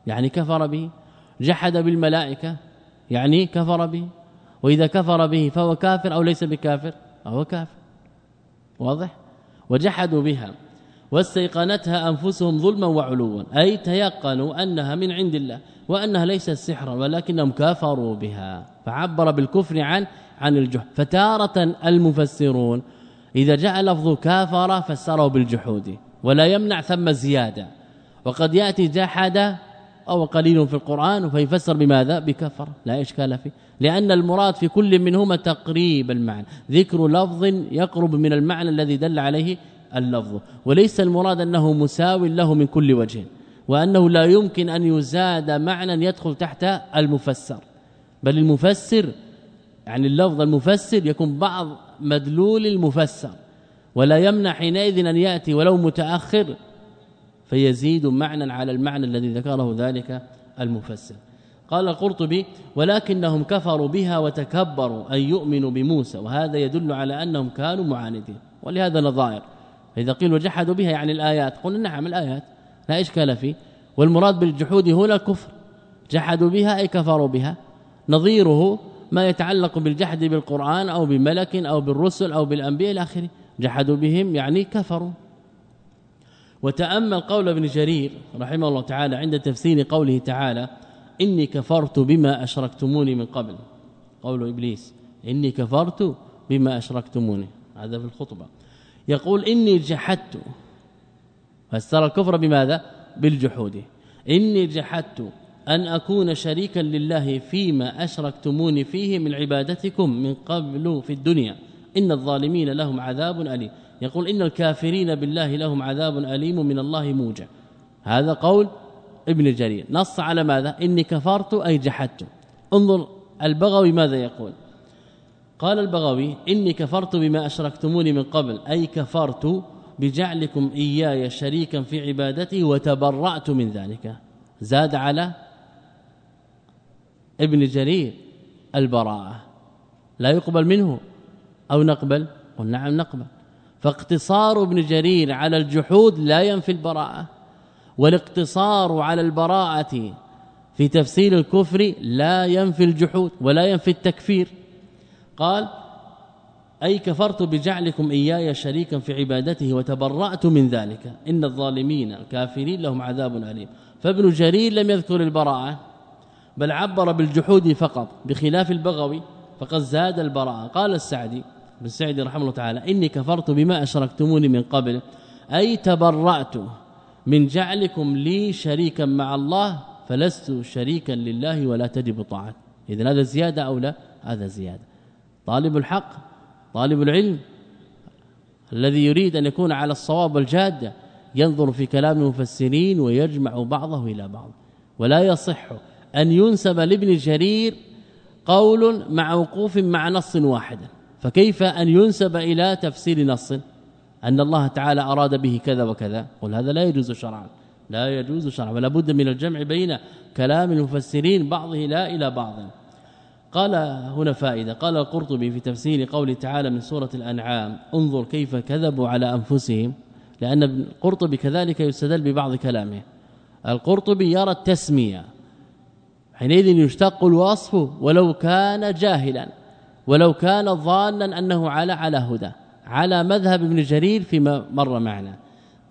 يعني كفر به. جحد بالملائكة يعني كفر به. وإذا كفر به فهو كافر أو ليس بكافر؟ هو كافر. واضح؟ وجحدوا بها. واستيقنتها أنفسهم ظلما وعلوا. أي تيقنوا أنها من عند الله وأنها ليست سحرا ولكنهم كفروا بها. فعبر بالكفر عن عن الجحد فتارة المفسرون إذا جاء لفظ كافر فسره بالجحود ولا يمنع ثم زيادة. وقد يأتي جحد أو قليل في القرآن فيفسر بماذا؟ بكفر. لا إشكال فيه. لأن المراد في كل منهما تقريب المعنى. ذكر لفظ يقرب من المعنى الذي دل عليه اللفظ. وليس المراد أنه مساو له من كل وجه وأنه لا يمكن أن يزاد معنى يدخل تحت المفسر. بل المفسر يعني اللفظ المفسر يكون بعض مدلول المفسر ولا يمنع حينئذ أن يأتي ولو متأخر فيزيد معنى على المعنى الذي ذكره ذلك المفسر. قال القرطبي ولكنهم كفروا بها وتكبروا أن يؤمنوا بموسى وهذا يدل على أنهم كانوا معاندين ولهذا نظائر. إذا قيل وجحدوا بها يعني الآيات قلنا نعم الآيات لا إشكال فيه. والمراد بالجحود هنا الكفر. جحدوا بها أي كفروا بها. نظيره ما يتعلق بالجحد بالقرآن أو بملك أو بالرسل أو بالأنبياء إلى آخره. جحدوا بهم يعني كفروا. وتأمل قول ابن جرير رحمه الله تعالى عند تفسير قوله تعالى إني كفرت بما أشركتموني من قبل. قول إبليس إني كفرت بما أشركتموني. هذا في الخطبة. يقول إني جحدت. فسر الكفر بماذا؟ بالجحود. إني جحدت أن أكون شريكا لله فيما أشركتموني فيه من عبادتكم من قبل في الدنيا. إن الظالمين لهم عذاب أليم. يقول إن الكافرين بالله لهم عذاب أليم من الله موجع. هذا قول ابن جرير. نص على ماذا؟ إني كفرت أي جحدت. انظر البغوي ماذا يقول؟ قال البغوي إني كفرت بما أشركتموني من قبل أي كفرت بجعلكم إياي شريكا في عبادتي وتبرأت من ذلك. زاد على ابن جرير البراءة. لا يقبل منه أو نقبل؟ قل نعم نقبل. فاقتصار ابن جرير على الجحود لا ينفي البراءة والاقتصار على البراءة في تفسير الكفر لا ينفي الجحود ولا ينفي التكفير. قال أي كفرت بجعلكم إياي شريكا في عبادته وتبرأت من ذلك. إن الظالمين الكافرين لهم عذاب أليم. فابن جرير لم يذكر البراءة بل عبر بالجحود فقط بخلاف البغوي فقد زاد البراءة. قال السعدي ابن السعدي رحمه الله تعالى إني كفرت بما أشركتموني من قبل أي تبرأت من جعلكم لي شريكا مع الله فلست شريكا لله ولا تجب طاعته اذا هذا زيادة أو لا؟ هذا زيادة. طالب الحق طالب العلم الذي يريد أن يكون على الصواب والجاده ينظر في كلام المفسرين ويجمع بعضه إلى بعض. ولا يصح أن ينسب لابن جرير قول مع وقوف مع نص واحد. فكيف أن ينسب إلى تفسير نص؟ أن الله تعالى أراد به كذا وكذا. قل هذا لا يجوز شرعا. لا يجوز شرعا. ولا بد من الجمع بين كلام المفسرين بعضه لا إلى بعض. قال هنا فائدة قال القرطبي في تفسير قوله تعالى من سورة الأنعام انظر كيف كذبوا على أنفسهم لأن القرطبي كذلك يستدل ببعض كلامه. القرطبي يرى التسمية حينئذ يشتق الوصف ولو كان جاهلا ولو كان ظانا أنه على على هدى على مذهب ابن جرير فيما مر معنا.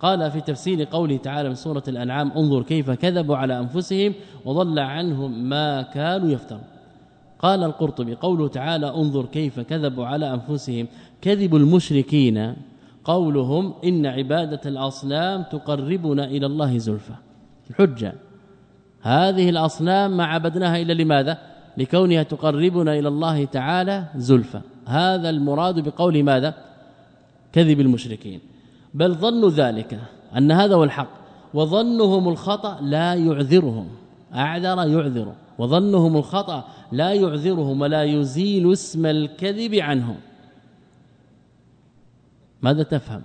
قال في تفسير قوله تعالى من سورة الأنعام انظر كيف كذبوا على أنفسهم وضل عنهم ما كانوا يفترون. قال القرطبي قوله تعالى انظر كيف كذبوا على أنفسهم كذب المشركين قولهم إن عبادة الأصنام تقربنا إلى الله زلفى الحجة هذه الأصنام ما عبدناها إلا لماذا؟ لكونها تقربنا إلى الله تعالى زلفى. هذا المراد بقول ماذا؟ كذب المشركين. بل ظنوا ذلك أن هذا هو الحق وظنهم الخطأ لا يعذرهم أعذر يعذر وظنهم الخطأ لا يعذرهم ولا يزيل اسم الكذب عنهم. ماذا تفهم؟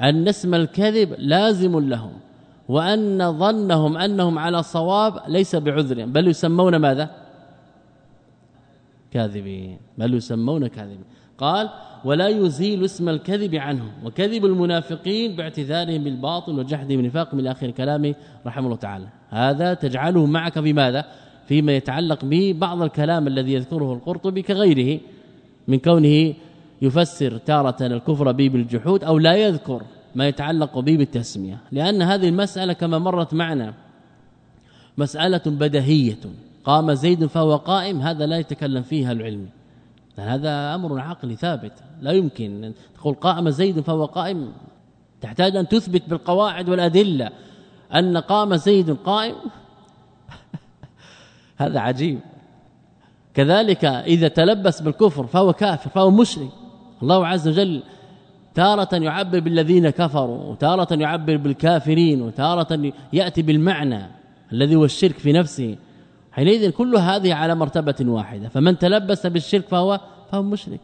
أن اسم الكذب لازم لهم وأن ظنهم أنهم على صواب ليس بعذر. بل يسمون ماذا؟ كاذبين. بل يسمون كاذبين. قال ولا يزيل اسم الكذب عنهم. وكذب المنافقين باعتذارهم بالباطل وجحدهم بالنفاق من آخر كلامه رحمه الله تعالى. هذا تجعله معك بماذا فيما يتعلق ببعض الكلام الذي يذكره القرطبي كغيره من كونه يفسر تارة الكفر به بالجحود أو لا يذكر ما يتعلق به بالتسمية. لأن هذه المسألة كما مرت معنا مسألة بدهية. قام زيد فهو قائم هذا لا يتكلم فيها العلم. هذا أمر عقلي ثابت. لا يمكن تقول قام زيد فهو قائم. تحتاج أن تثبت بالقواعد والأدلة أن قام زيد قائم. هذا عجيب. كذلك إذا تلبس بالكفر فهو كافر فهو مشرك. الله عز وجل تارة يعبر بالذين كفروا وتارة يعبر بالكافرين وتارة يأتي بالمعنى الذي هو الشرك في نفسه. حينئذ كل هذه على مرتبة واحدة. فمن تلبس بالشرك فهو فهو مشرك.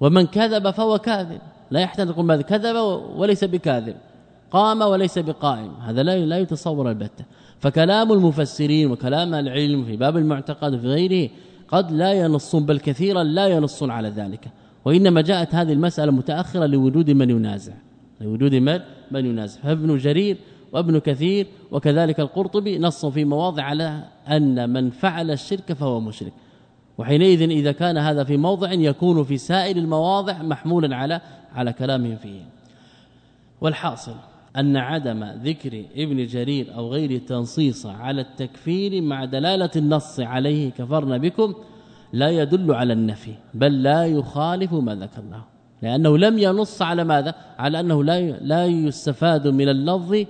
ومن كذب فهو كاذب. لا يحتاج تقول ماذا كذب وليس بكاذب. قام وليس بقائم. هذا لا لا يتصور البتة. فكلام المفسرين وكلام العلم في باب المعتقد وفي غيره قد لا ينصون بل كثيرا لا ينصون على ذلك. وإنما جاءت هذه المسألة متأخرة لوجود من ينازع. لوجود من؟ من ينازع. فابن جرير وابن كثير وكذلك القرطبي نصوا في مواضع على أن من فعل الشرك فهو مشرك. وحينئذ إذا كان هذا في موضع يكون في سائر المواضع محمولا على على كلامهم فيه. والحاصل أن عدم ذكر ابن جرير أو غير تنصيص على التكفير مع دلالة النص عليه كفرنا بكم لا يدل على النفي بل لا يخالف ما ذكرناه لأنه لم ينص على ماذا؟ على أنه لا لا يستفاد من اللفظ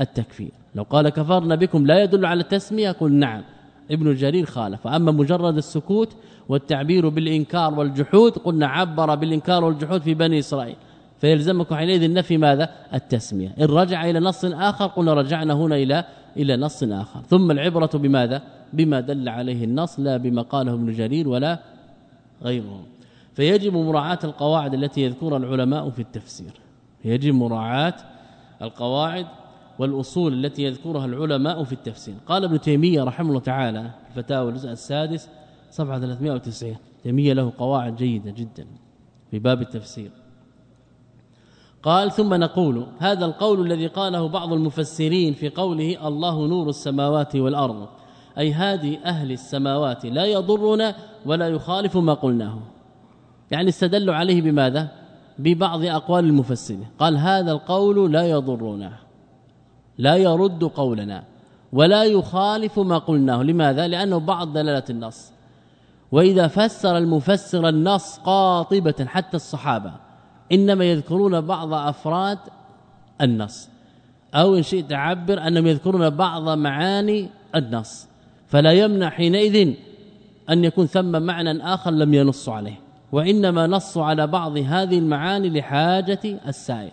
التكفير. لو قال كفرنا بكم لا يدل على التسمية قل نعم ابن جرير خالف. اما مجرد السكوت والتعبير بالإنكار والجحود قلنا عبر بالإنكار والجحود في بني إسرائيل. فيلزمكم حينئذ النفي ماذا؟ التسمية. إن رجع إلى نص آخر قلنا رجعنا هنا إلى إلى نص آخر. ثم العبرة بماذا؟ بما دل عليه النص لا بما قاله ابن جرير ولا غيره. فيجب مراعاة القواعد التي يذكرها العلماء في التفسير. يجب مراعاة القواعد والأصول التي يذكرها العلماء في التفسير. قال ابن تيمية رحمه الله تعالى الفتاوى الجزء السادس صفحة 390 تيمية له قواعد جيدة جدا في باب التفسير. قال ثم نقول هذا القول الذي قاله بعض المفسرين في قوله الله نور السماوات والأرض أي هادي أهل السماوات لا يضرنا ولا يخالف ما قلناه. يعني استدلوا عليه بماذا؟ ببعض أقوال المفسرين. قال هذا القول لا يضرنا لا يرد قولنا ولا يخالف ما قلناه. لماذا؟ لأنه بعض دلاله النص. وإذا فسر المفسر النص قاطبة حتى الصحابة. إنما يذكرون بعض أفراد النص. أو إن شئت تعبر أنهم يذكرون بعض معاني النص. فلا يمنع حينئذ أن يكون ثم معنى آخر لم ينص عليه. وإنما نص على بعض هذه المعاني لحاجة السائل.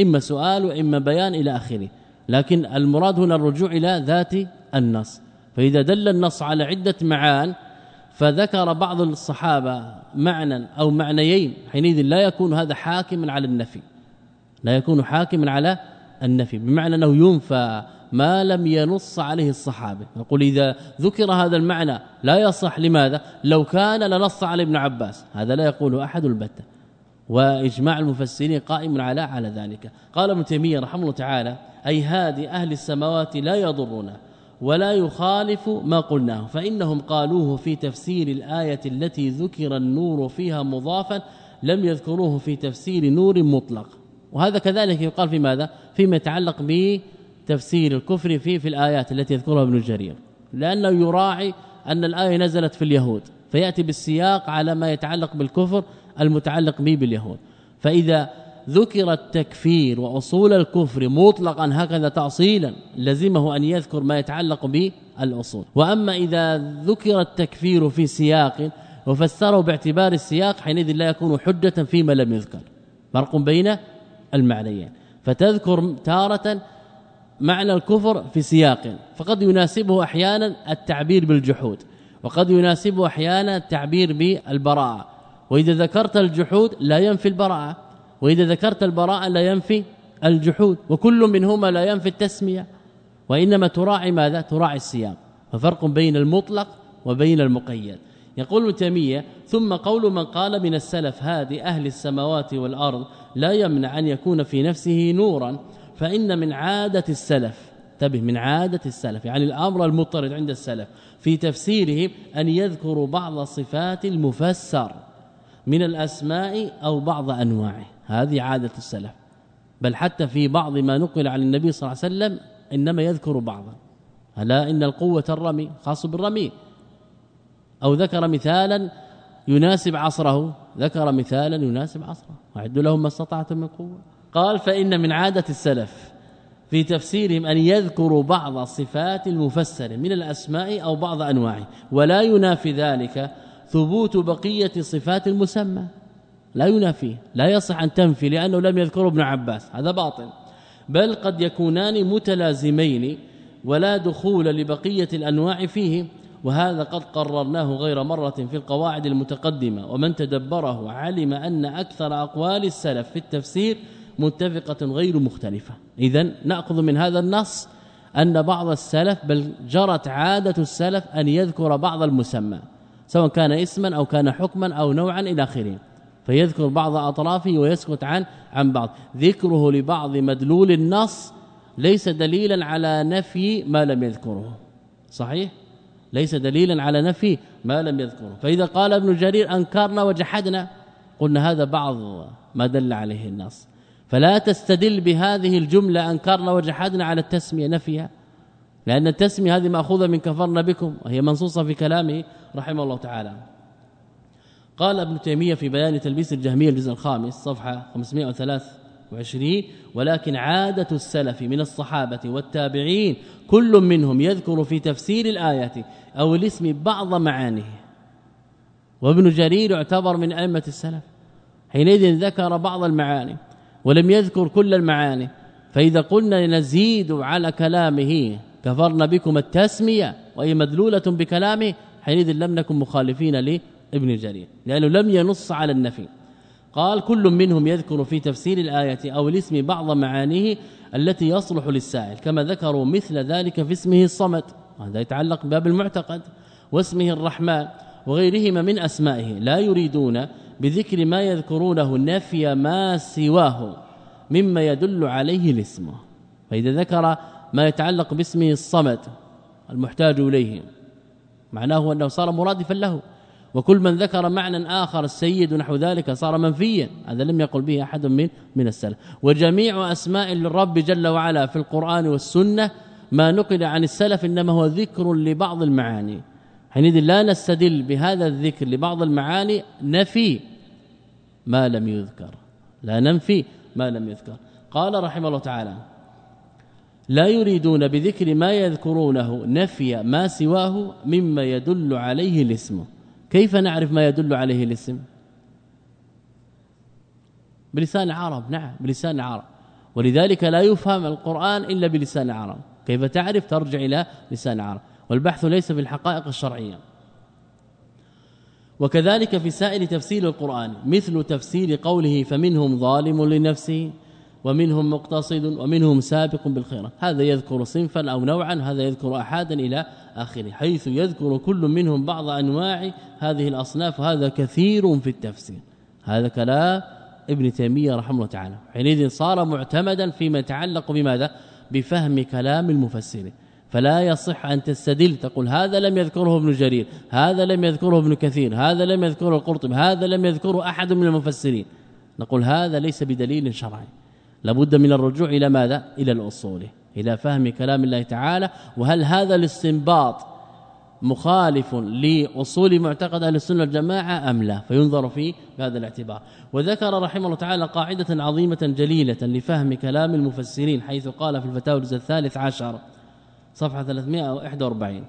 إما سؤال وإما بيان إلى آخره. لكن المراد هنا الرجوع إلى ذات النص. فإذا دل النص على عدة معان فذكر بعض الصحابة معنى أو معنيين حينئذ لا يكون هذا حاكما على النفي. لا يكون حاكما على النفي بمعنى أنه ينفى ما لم ينص عليه الصحابة. نقول إذا ذكر هذا المعنى لا يصح لماذا؟ لو كان لنص على ابن عباس. هذا لا يقوله أحد البتة. وإجماع المفسرين قائم على على ذلك. قال ابن تيمية رحمه الله تعالى أي هادي أهل السماوات لا يضرنا. ولا يخالف ما قلناه. فإنهم قالوه في تفسير الآية التي ذكر النور فيها مضافا لم يذكروه في تفسير نور مطلق. وهذا كذلك يقال في ماذا؟ فيما يتعلق بتفسير الكفر فيه في الآيات التي يذكرها ابن جرير. لأنه يراعي أن الآية نزلت في اليهود. فيأتي بالسياق على ما يتعلق بالكفر المتعلق به باليهود. فإذا ذكر التكفير وأصول الكفر مطلقا هكذا تاصيلا لزمه أن يذكر ما يتعلق بالأصول. وأما إذا ذكر التكفير في سياق وفسره باعتبار السياق حينئذ لا يكون حجة فيما لم يذكر. فرق بين المعنيين. فتذكر تارة معنى الكفر في سياق فقد يناسبه أحيانا التعبير بالجحود وقد يناسبه أحيانا التعبير بالبراءة. وإذا ذكرت الجحود لا ينفي البراءة. وإذا ذكرت البراءة لا ينفي الجحود وكل منهما لا ينفي التسمية وإنما تراعي ماذا؟ تراعي السياق ففرق بين المطلق وبين المقيد. يقول ابن تيمية ثم قول من قال من السلف هذه أهل السماوات والأرض لا يمنع أن يكون في نفسه نورا فإن من عادة السلف انتبه من عادة السلف يعني الأمر المضطرد عند السلف في تفسيرهم أن يذكروا بعض صفات المفسر من الأسماء أو بعض أنواعه. هذه عادة السلف. بل حتى في بعض ما نقل عن النبي صلى الله عليه وسلم إنما يذكر بعضا. ألا إن القوة الرمي خاص بالرمي. أو ذكر مثالا يناسب عصره. ذكر مثالا يناسب عصره. واعدوا لهم ما استطعتم من قوة. قال فإن من عادة السلف في تفسيرهم أن يذكروا بعض صفات المفسر من الأسماء أو بعض أنواعه. ولا ينافي ذلك ثبوت بقية صفات المسمى. لا ينافيه لا يصح أن تنفي لأنه لم يذكره ابن عباس هذا باطل. بل قد يكونان متلازمين ولا دخول لبقية الأنواع فيه وهذا قد قررناه غير مرة في القواعد المتقدمة. ومن تدبره علم أن أكثر أقوال السلف في التفسير متفقة غير مختلفة. إذا نأخذ من هذا النص أن بعض السلف بل جرت عادة السلف أن يذكر بعض المسمى سواء كان اسما أو كان حكما أو نوعا إلى آخره. فيذكر بعض أطرافه ويسكت عن عن بعض. ذكره لبعض مدلول النص ليس دليلا على نفي ما لم يذكره. صحيح؟ ليس دليلا على نفي ما لم يذكره. فإذا قال ابن جرير أنكرنا وجحدنا قلنا هذا بعض ما دل عليه النص. فلا تستدل بهذه الجملة أنكرنا وجحدنا على التسمية نفيها. لأن التسمية هذه مأخوذة من كفرنا بكم وهي منصوصة في كلامه رحمه الله تعالى. قال ابن تيمية في بيان تلبيس الجهمية الجزء الخامس صفحة 523 ولكن عادة السلف من الصحابة والتابعين كل منهم يذكر في تفسير الآية أو الاسم بعض معانيه. وابن جرير يعتبر من أئمة السلف. حينئذ ذكر بعض المعاني ولم يذكر كل المعاني فإذا قلنا نزيد على كلامه كفرنا بكم التسمية وهي مدلولة بكلامه حينئذ لم نكن مخالفين لابن جرير لأنه لم ينص على النفي. قال كل منهم يذكر في تفسير الآية أو الاسم بعض معانيه التي يصلح للسائل كما ذكروا مثل ذلك في اسمه الصمد وهذا يتعلق بباب المعتقد واسمه الرحمن وغيرهما من أسمائه. لا يريدون بذكر ما يذكرونه نفي ما سواه مما يدل عليه الاسم. فإذا ذكر ما يتعلق باسمه الصمد المحتاج إليه معناه أنه صار مرادفا له. وكل من ذكر معنى آخر السيد نحو ذلك صار منفيا. هذا لم يقل به أحد من من السلف. وجميع أسماء الرب جل وعلا في القرآن والسنة ما نقل عن السلف إنما هو ذكر لبعض المعاني. حينئذ لا نستدل بهذا الذكر لبعض المعاني نفي ما لم يذكر. لا ننفي ما لم يذكر. قال رحمه الله تعالى لا يريدون بذكر ما يذكرونه نفي ما سواه مما يدل عليه الاسم. كيف نعرف ما يدل عليه الاسم؟ بلسان العرب نعم بلسان العرب ولذلك لا يفهم القرآن إلا بلسان العرب كيف تعرف؟ ترجع إلى لسان العرب والبحث ليس في الحقائق الشرعية. وكذلك في سائر تفسير القرآن مثل تفسير قوله فمنهم ظالم لنفسه. ومنهم مقتصد ومنهم سابق بالخيرات. هذا يذكر صنفا أو نوعا هذا يذكر احادا إلى آخره حيث يذكر كل منهم بعض أنواع هذه الأصناف وهذا كثير في التفسير. هذا كلام ابن تيمية رحمه الله تعالى. حينئذ صار معتمدا فيما يتعلق بماذا؟ بفهم كلام المفسرين. فلا يصح أن تستدل تقول هذا لم يذكره ابن جرير هذا لم يذكره ابن كثير هذا لم يذكره القرطبي هذا لم يذكره أحد من المفسرين. نقول هذا ليس بدليل شرعي. لابد من الرجوع إلى ماذا؟ إلى الأصول إلى فهم كلام الله تعالى. وهل هذا الاستنباط مخالف لأصول معتقد أهل السنة والجماعة أم لا؟ فينظر في هذا الاعتبار. وذكر رحمه الله تعالى قاعدة عظيمة جليلة لفهم كلام المفسرين حيث قال في الفتاوى الجزء الثالث عشر صفحة 341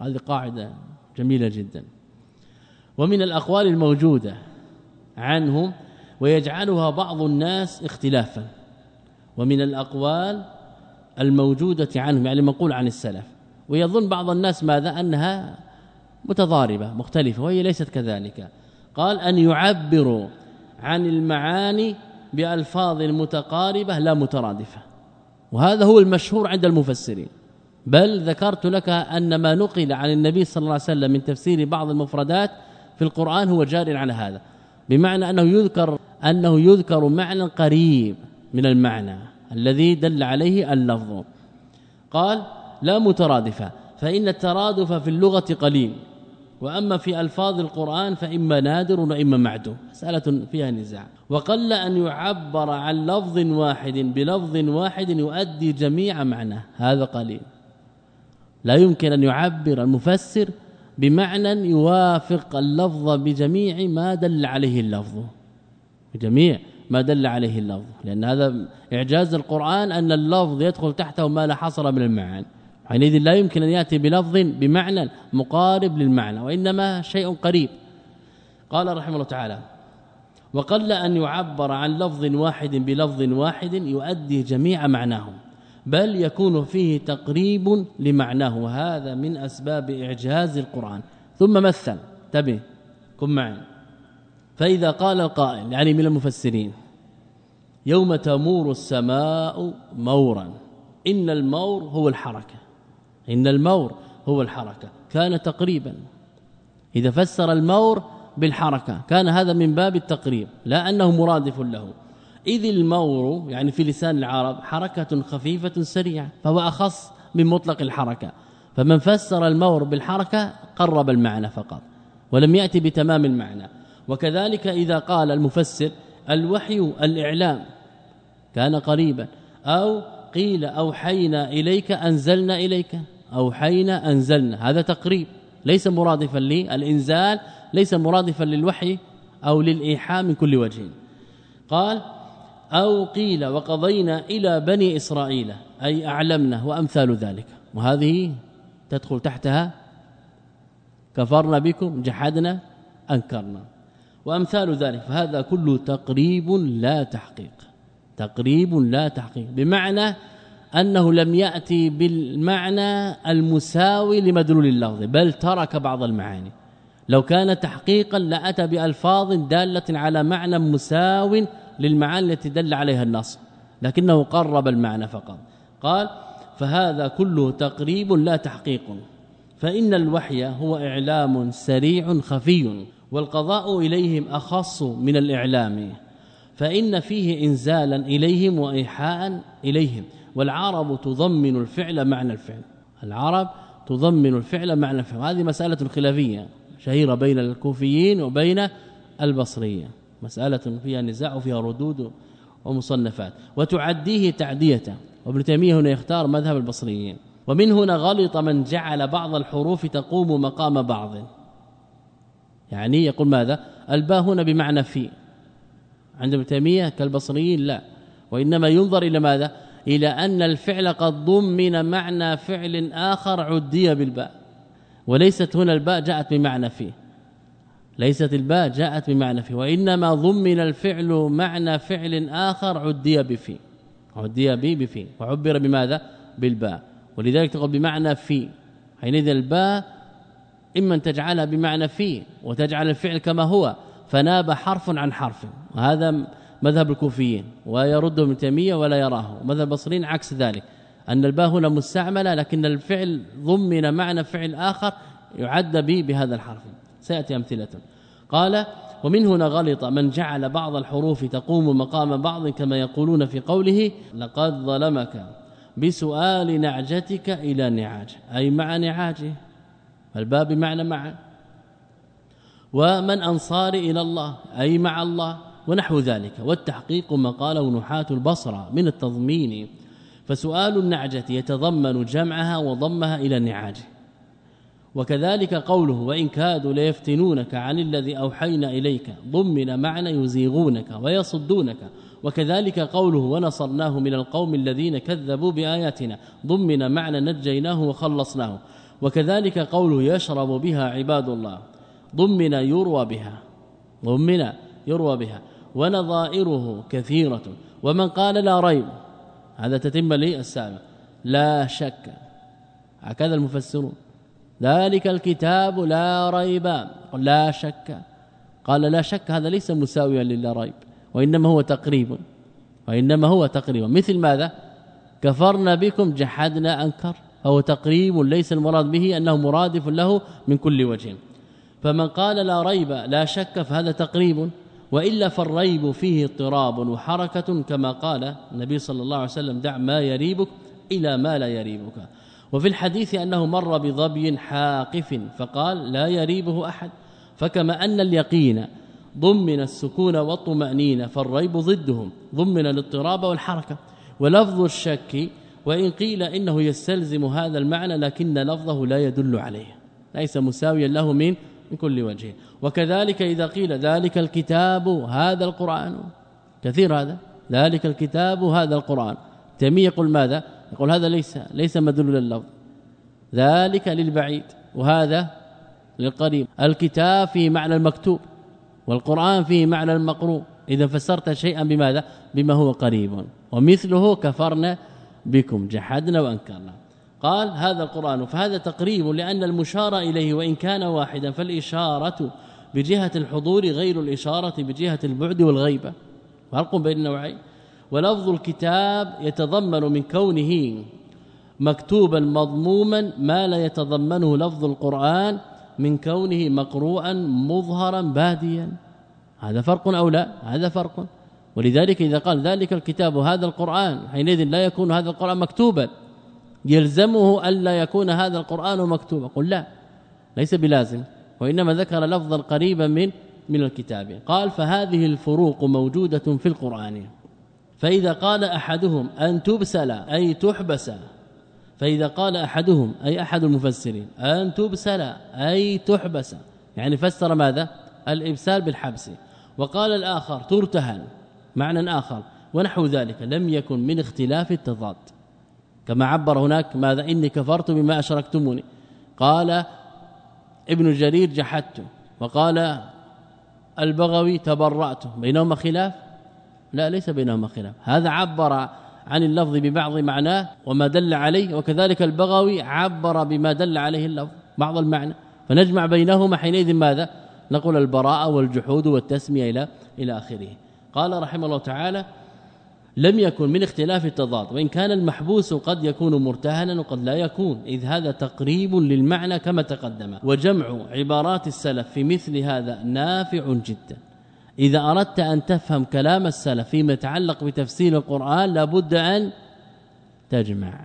هذه قاعدة جميلة جدا. ومن الأقوال الموجودة عنهم ويجعلها بعض الناس اختلافا. ومن الأقوال الموجودة عنهم يعني منقول عن السلف. ويظن بعض الناس ماذا؟ أنها متضاربة مختلفة وهي ليست كذلك. قال أن يعبروا عن المعاني بألفاظ متقاربة لا مترادفة. وهذا هو المشهور عند المفسرين. بل ذكرت لك أن ما نقل عن النبي صلى الله عليه وسلم من تفسير بعض المفردات في القرآن هو جار على هذا. بمعنى أنه يذكر أنه يذكر معنى قريب من المعنى الذي دل عليه اللفظ. قال لا مترادفة فإن الترادف في اللغة قليل وأما في ألفاظ القرآن فإما نادر وإما معدوم. مسألة فيها نزاع. وقل أن يعبر عن لفظ واحد بلفظ واحد يؤدي جميع معناه هذا قليل. لا يمكن أن يعبر المفسر بمعنى يوافق اللفظ بجميع ما دل عليه اللفظ. بجميع ما دل عليه اللفظ. لأن هذا إعجاز القرآن أن اللفظ يدخل تحته ما لا حصر من المعاني حينئذ لا يمكن أن يأتي بلفظ بمعنى مقارب للمعنى وإنما شيء قريب. قال رحمه الله تعالى وقل أن يعبر عن لفظ واحد بلفظ واحد يؤدي جميع معناه بل يكون فيه تقريب لمعناه وهذا من أسباب إعجاز القرآن. ثم مثل. تبه كن معي. فإذا قال القائل يعني من المفسرين يوم تمور السماء مورا إن المور هو الحركة إن المور هو الحركة كان تقريبا. إذا فسر المور بالحركة كان هذا من باب التقريب لا أنه مرادف له. إذ المور يعني في لسان العرب حركة خفيفة سريعة فهو أخص من مطلق الحركة. فمن فسر المور بالحركة قرب المعنى فقط ولم يأتي بتمام المعنى. وكذلك إذا قال المفسر الوحي الإعلام كان قريبا أو قيل أوحينا إليك أنزلنا إليك أوحينا أنزلنا هذا تقريب ليس مرادفا للإنزال ليس مرادفا للوحي أو للإيحاء من كل وجه. قال أو قيل وقضينا إلى بني إسرائيل أي أعلمنا وأمثال ذلك. وهذه تدخل تحتها كفرنا بكم جحدنا أنكرنا. وأمثال ذلك فهذا كله تقريب لا تحقيق. تقريب لا تحقيق بمعنى أنه لم يأتي بالمعنى المساوي لمدلول اللفظ بل ترك بعض المعاني. لو كان تحقيقا لأتى بألفاظ دالة على معنى مساو للمعاني التي دل عليها النص لكنه قرب المعنى فقط. قال فهذا كله تقريب لا تحقيق. فإن الوحي هو إعلام سريع خفي. والقضاء إليهم أخص من الإعلام فإن فيه إنزالا إليهم وإيحاء إليهم والعرب تضمن الفعل معنى الفعل. العرب تضمن الفعل معنى الفعل. هذه مسألة خلافية شهيرة بين الكوفيين وبين البصرية. مسألة فيها نزاع وفيها ردود ومصنفات. وتعديه تعدية. وابن تيمية هنا يختار مذهب البصريين. ومن هنا غلط من جعل بعض الحروف تقوم مقام بعض. يعني يقول ماذا؟ الباء هنا بمعنى في. عند ابن تيمية كالبصريين لا. وإنما ينظر إلى ماذا؟ إلى أن الفعل قد ضمن معنى فعل آخر عدي بالباء. وليست هنا الباء جاءت بمعنى فيه ليست الباء جاءت بمعنى فيه وإنما ضمن الفعل معنى فعل آخر عدي بفي. عدي به بفي. وعبر بماذا؟ بالباء. ولذلك تقول بمعنى في. حينئذ الباء إما أن تجعلها بمعنى في وتجعل الفعل كما هو فناب حرف عن حرف. وهذا مذهب الكوفيين ويرد ابن تيمية ولا يراه. مذهب البصريين عكس ذلك أن الباء هنا مستعملة لكن الفعل ضمن معنى فعل آخر يعد به بهذا الحرف. سيأتي أمثلة. قال ومن هنا غلط من جعل بعض الحروف تقوم مقام بعض كما يقولون في قوله لقد ظلمك بسؤال نعجتك إلى نعاج أي مع نعاجه. الباب بمعنى مع ومن أنصار إلى الله أي مع الله ونحو ذلك. والتحقيق ما قاله نحاة البصرة من التضمين. فسؤال النعجة يتضمن جمعها وضمها إلى النعاج. وكذلك قوله وإن كادوا ليفتنونك عن الذي أوحينا إليك ضمن معنى يزيغونك ويصدونك. وكذلك قوله ونصرناه من القوم الذين كذبوا بآياتنا ضمن معنى نجيناه وخلصناه. وكذلك قوله يشرب بها عباد الله ضمن يروى بها ضمن يروى بها ونظائره كثيرة ومن قال لا ريب هذا تتم لي السابق لا شك هكذا المفسرون ذلك الكتاب لا ريب لا شك قال لا شك هذا ليس مساويا للا ريب وإنما هو تقريب وإنما هو تقريب مثل ماذا؟ كفرنا بكم جحدنا أنكر فهو تقريب ليس المراد به أنه مرادف له من كل وجه. فمن قال لا ريب لا شك فهذا تقريب وإلا فالريب فيه اضطراب وحركة كما قال النبي صلى الله عليه وسلم دع ما يريبك إلى ما لا يريبك وفي الحديث أنه مر بظبي حاقف فقال لا يريبه أحد فكما أن اليقين ضمن السكون والطمأنينة فالريب ضدهم ضمن الاضطراب والحركة. ولفظ الشك وإن قيل إنه يستلزم هذا المعنى لكن لفظه لا يدل عليه ليس مساويا له من من كل وجه. وكذلك إذا قيل ذلك الكتاب هذا القرآن كثير هذا ذلك الكتاب هذا القرآن. تمي يقول ماذا؟ يقول هذا ليس ليس مدل لللفظ ذلك للبعيد وهذا للقريب الكتاب في معنى المكتوب والقرآن فيه معنى المقروء. إذا فسرت شيئا بماذا؟ بما هو قريب. ومثله كفرنا بكم جحدنا وأنكرنا. قال هذا القرآن فهذا تقريب لأن المشار إليه وإن كان واحدا فالإشارة بجهة الحضور غير الإشارة بجهة البعد والغيبة. فرق بين النوعين ولفظ الكتاب يتضمن من كونه مكتوبا مضموما ما لا يتضمنه لفظ القرآن من كونه مقروءا مظهرا باديا. هذا فرق أو لا؟ هذا فرق. ولذلك إذا قال ذلك الكتاب هذا القرآن حينئذ لا يكون هذا القرآن مكتوبا. يلزمه الا يكون هذا القرآن مكتوبا. قل لا ليس بلازم وإنما ذكر لفظا قريبا من من الكتاب. قال فهذه الفروق موجودة في القرآن. فإذا قال أحدهم أن تبسل أي تحبس. فإذا قال أحدهم أي أحد المفسرين. أن تبسل أي تحبس. يعني فسر ماذا؟ الإبسال بالحبس. وقال الآخر ترتهن. معنى آخر. ونحو ذلك لم يكن من اختلاف التضاد. كما عبر هناك ماذا؟ إني كفرت بما أشركتموني. قال ابن جرير جحدت. وقال البغوي تبرأت. بينهما خلاف؟ لا ليس بينهما خلاف. هذا عبر عن اللفظ ببعض معناه وما دل عليه. وكذلك البغوي عبر بما دل عليه اللفظ بعض المعنى. فنجمع بينهما حينئذ ماذا؟ نقول البراءة والجحود والتسمية إلى إلى آخره. قال رحمه الله تعالى لم يكن من اختلاف التضاد وإن كان المحبوس قد يكون مرتهنا وقد لا يكون إذ هذا تقريب للمعنى كما تقدم وجمع عبارات السلف في مثل هذا نافع جدا. إذا أردت أن تفهم كلام السلف فيما يتعلق بتفسير القرآن لابد أن تجمع.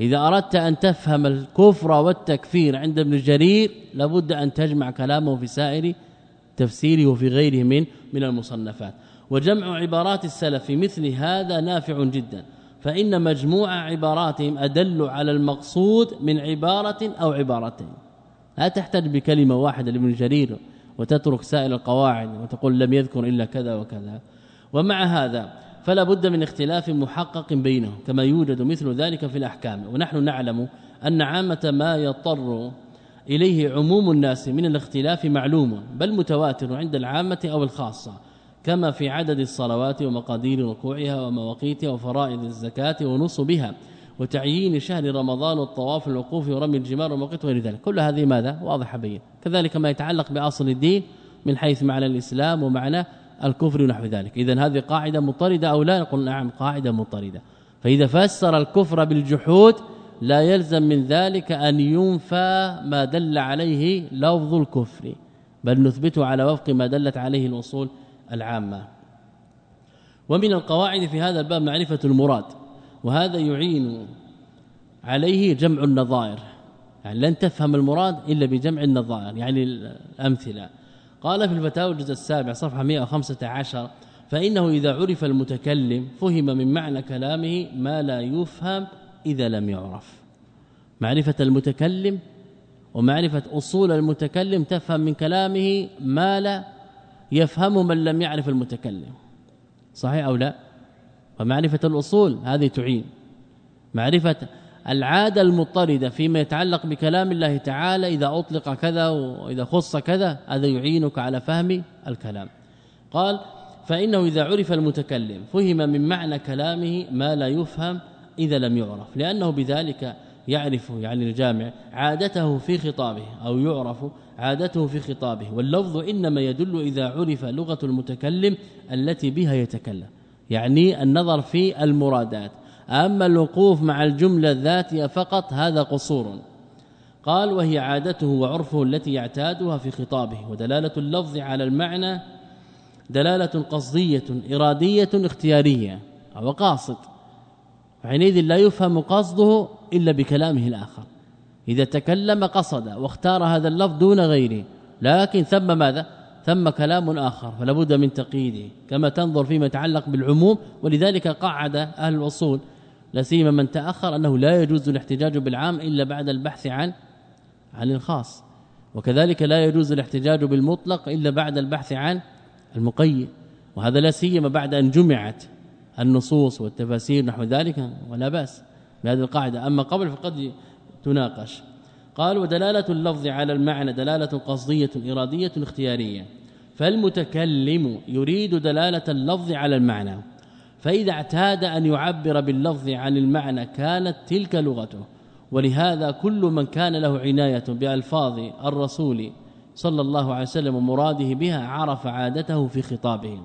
إذا أردت أن تفهم الكفر والتكفير عند ابن جرير لابد أن تجمع كلامه في سائر تفسيره وفي غيره من من المصنفات. وجمع عبارات السلف في مثل هذا نافع جدا فإن مجموع عباراتهم أدل على المقصود من عبارة أو عبارتين. لا تحتاج بكلمة واحدة لابن جرير وتترك سائر القواعد وتقول لم يذكر إلا كذا وكذا. ومع هذا فلا بد من اختلاف محقق بينهم كما يوجد مثل ذلك في الأحكام. ونحن نعلم أن عامة ما يضطر إليه عموم الناس من الاختلاف معلوم بل متواتر عند العامة أو الخاصة. كما في عدد الصلوات ومقادير ركوعها ومواقيتها وفرائض الزكاة ونصبها وتعيين شهر رمضان والطواف الوقوف ورمي الجمار وموقيت وغير ذلك. كل هذه ماذا؟ واضح بين. كذلك ما يتعلق بأصل الدين من حيث معنى الإسلام ومعنى الكفر ونحو ذلك. اذا هذه قاعدة مضطردة أو لا؟ نقول نعم قاعدة مضطردة. فإذا فسر الكفر بالجحود لا يلزم من ذلك أن ينفى ما دل عليه لفظ الكفر بل نثبته على وفق ما دلت عليه الاصول العامة. ومن القواعد في هذا الباب معرفة المراد وهذا يعين عليه جمع النظائر. يعني لن تفهم المراد إلا بجمع النظائر يعني الأمثلة. قال في الفتاوى الجزء السابع صفحة 115 فإنه إذا عرف المتكلم فهم من معنى كلامه ما لا يفهم إذا لم يعرف. معرفة المتكلم ومعرفة أصول المتكلم تفهم من كلامه ما لا يفهم من لم يعرف المتكلم. صحيح أو لا؟ ومعرفة الأصول هذه تعين. معرفة العادة المضطردة فيما يتعلق بكلام الله تعالى إذا أطلق كذا وإذا خص كذا هذا يعينك على فهم الكلام. قال فإنه إذا عرف المتكلم فهم من معنى كلامه ما لا يفهم إذا لم يعرف. لأنه بذلك يعرف يعني الجامع عادته في خطابه أو يعرف عادته في خطابه واللفظ إنما يدل إذا عرف لغة المتكلم التي بها يتكلم يعني النظر في المرادات. أما الوقوف مع الجملة الذاتية فقط هذا قصور. قال وهي عادته وعرفه التي يعتادها في خطابه. ودلالة اللفظ على المعنى دلالة قصدية إرادية اختيارية أو قاصد. حينئذ لا يفهم قصده إلا بكلامه الآخر. إذا تكلم قصد واختار هذا اللفظ دون غيره. لكن ثم ماذا؟ ثم كلام آخر فلا بد من تقييده كما تنظر فيما يتعلق بالعموم. ولذلك قعد أهل الأصول لا سيما من تأخر أنه لا يجوز الاحتجاج بالعام إلا بعد البحث عن عن الخاص. وكذلك لا يجوز الاحتجاج بالمطلق إلا بعد البحث عن المقيد. وهذا لا سيما بعد أن جمعت النصوص والتفاسير نحو ذلك ولا بأس بهذه القاعدة. أما قبل فقد تناقش. قال ودلاله اللفظ على المعنى دلالة قصدية إرادية اختيارية. فالمتكلم يريد دلالة اللفظ على المعنى. فإذا اعتاد أن يعبر باللفظ عن المعنى كانت تلك لغته. ولهذا كل من كان له عناية بألفاظ الرسول صلى الله عليه وسلم ومراده بها عرف عادته في خطابه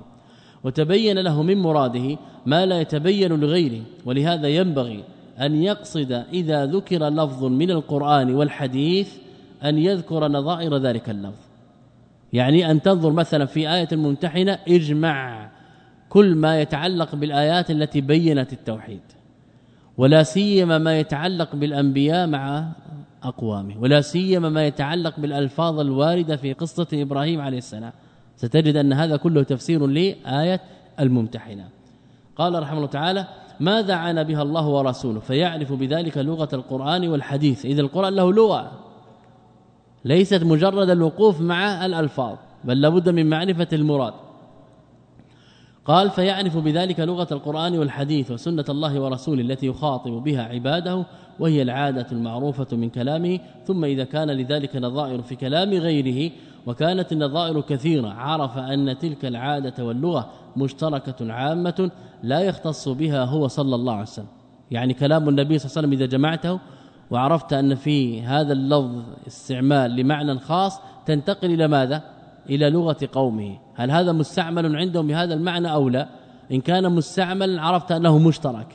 وتبين له من مراده ما لا يتبين لغيره. ولهذا ينبغي أن يقصد إذا ذكر لفظ من القرآن والحديث أن يذكر نظائر ذلك اللفظ. يعني أن تنظر مثلا في آية الممتحنة اجمع كل ما يتعلق بالآيات التي بينت التوحيد ولا سيما ما يتعلق بالأنبياء مع أقوامه ولا سيما ما يتعلق بالألفاظ الواردة في قصة إبراهيم عليه السلام. ستجد أن هذا كله تفسير لآية الممتحنة. قال رحمه الله تعالى ماذا عانى بها الله ورسوله فيعرف بذلك لغة القرآن والحديث. إذا القرآن له لغة ليست مجرد الوقوف مع الألفاظ بل لابد من معرفة المراد. قال فيعرف بذلك لغة القرآن والحديث وسنة الله ورسوله التي يخاطب بها عباده وهي العادة المعروفة من كلامه ثم إذا كان لذلك نظائر في كلام غيره وكانت النظائر كثيرة. عرف أن تلك العادة واللغة مشتركة عامة لا يختص بها هو صلى الله عليه وسلم. يعني كلام النبي صلى الله عليه وسلم إذا جمعته وعرفت أن في هذا اللفظ استعمال لمعنى خاص تنتقل إلى ماذا؟ إلى لغة قومه. هل هذا مستعمل عندهم بهذا المعنى أو لا؟ إن كان مستعملا عرفت أنه مشترك.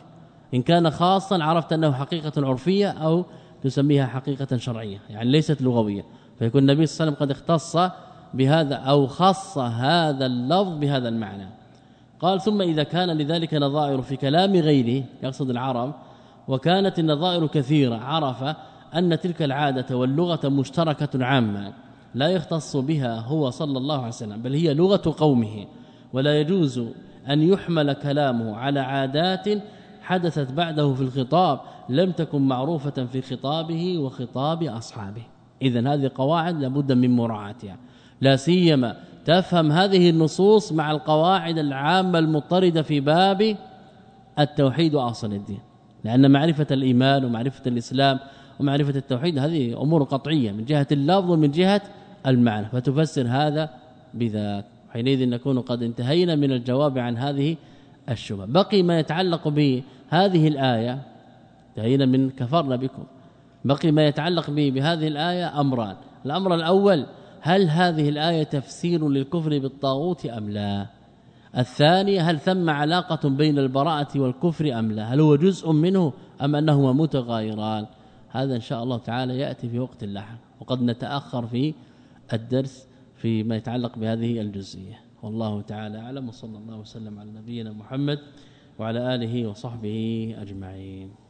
إن كان خاصا عرفت أنه حقيقة عرفية أو تسميها حقيقة شرعية يعني ليست لغوية. فيكون النبي صلى الله عليه وسلم قد اختص بهذا أو خص هذا اللفظ بهذا المعنى. قال ثم إذا كان لذلك نظائر في كلام غيره يقصد العرب وكانت النظائر كثيرة عرف أن تلك العادة واللغة مشتركة عامة لا يختص بها هو صلى الله عليه وسلم بل هي لغة قومه ولا يجوز أن يحمل كلامه على عادات حدثت بعده في الخطاب لم تكن معروفة في خطابه وخطاب أصحابه. اذا هذه قواعد لابد من مراعاتها. لا سيما تفهم هذه النصوص مع القواعد العامة المضطردة في باب التوحيد وأصل الدين. لأن معرفة الإيمان ومعرفة الإسلام ومعرفة التوحيد هذه أمور قطعية من جهة اللفظ ومن جهة المعنى. فتفسر هذا بذاك. حينئذ نكون قد انتهينا من الجواب عن هذه الشبهة. بقي ما يتعلق بهذه الآية. انتهينا من كفرنا بكم. بقي ما يتعلق به بهذه الآية أمران. الأمر الأول هل هذه الآية تفسير للكفر بالطاغوت أم لا؟ الثانية هل ثم علاقة بين البراءة والكفر أم لا؟ هل هو جزء منه أم أنهما متغايران؟ هذا إن شاء الله تعالى يأتي في وقت لاحق وقد نتأخر في الدرس فيما يتعلق بهذه الجزئية. والله تعالى أعلم. وصلى الله وسلم على نبينا محمد وعلى آله وصحبه أجمعين.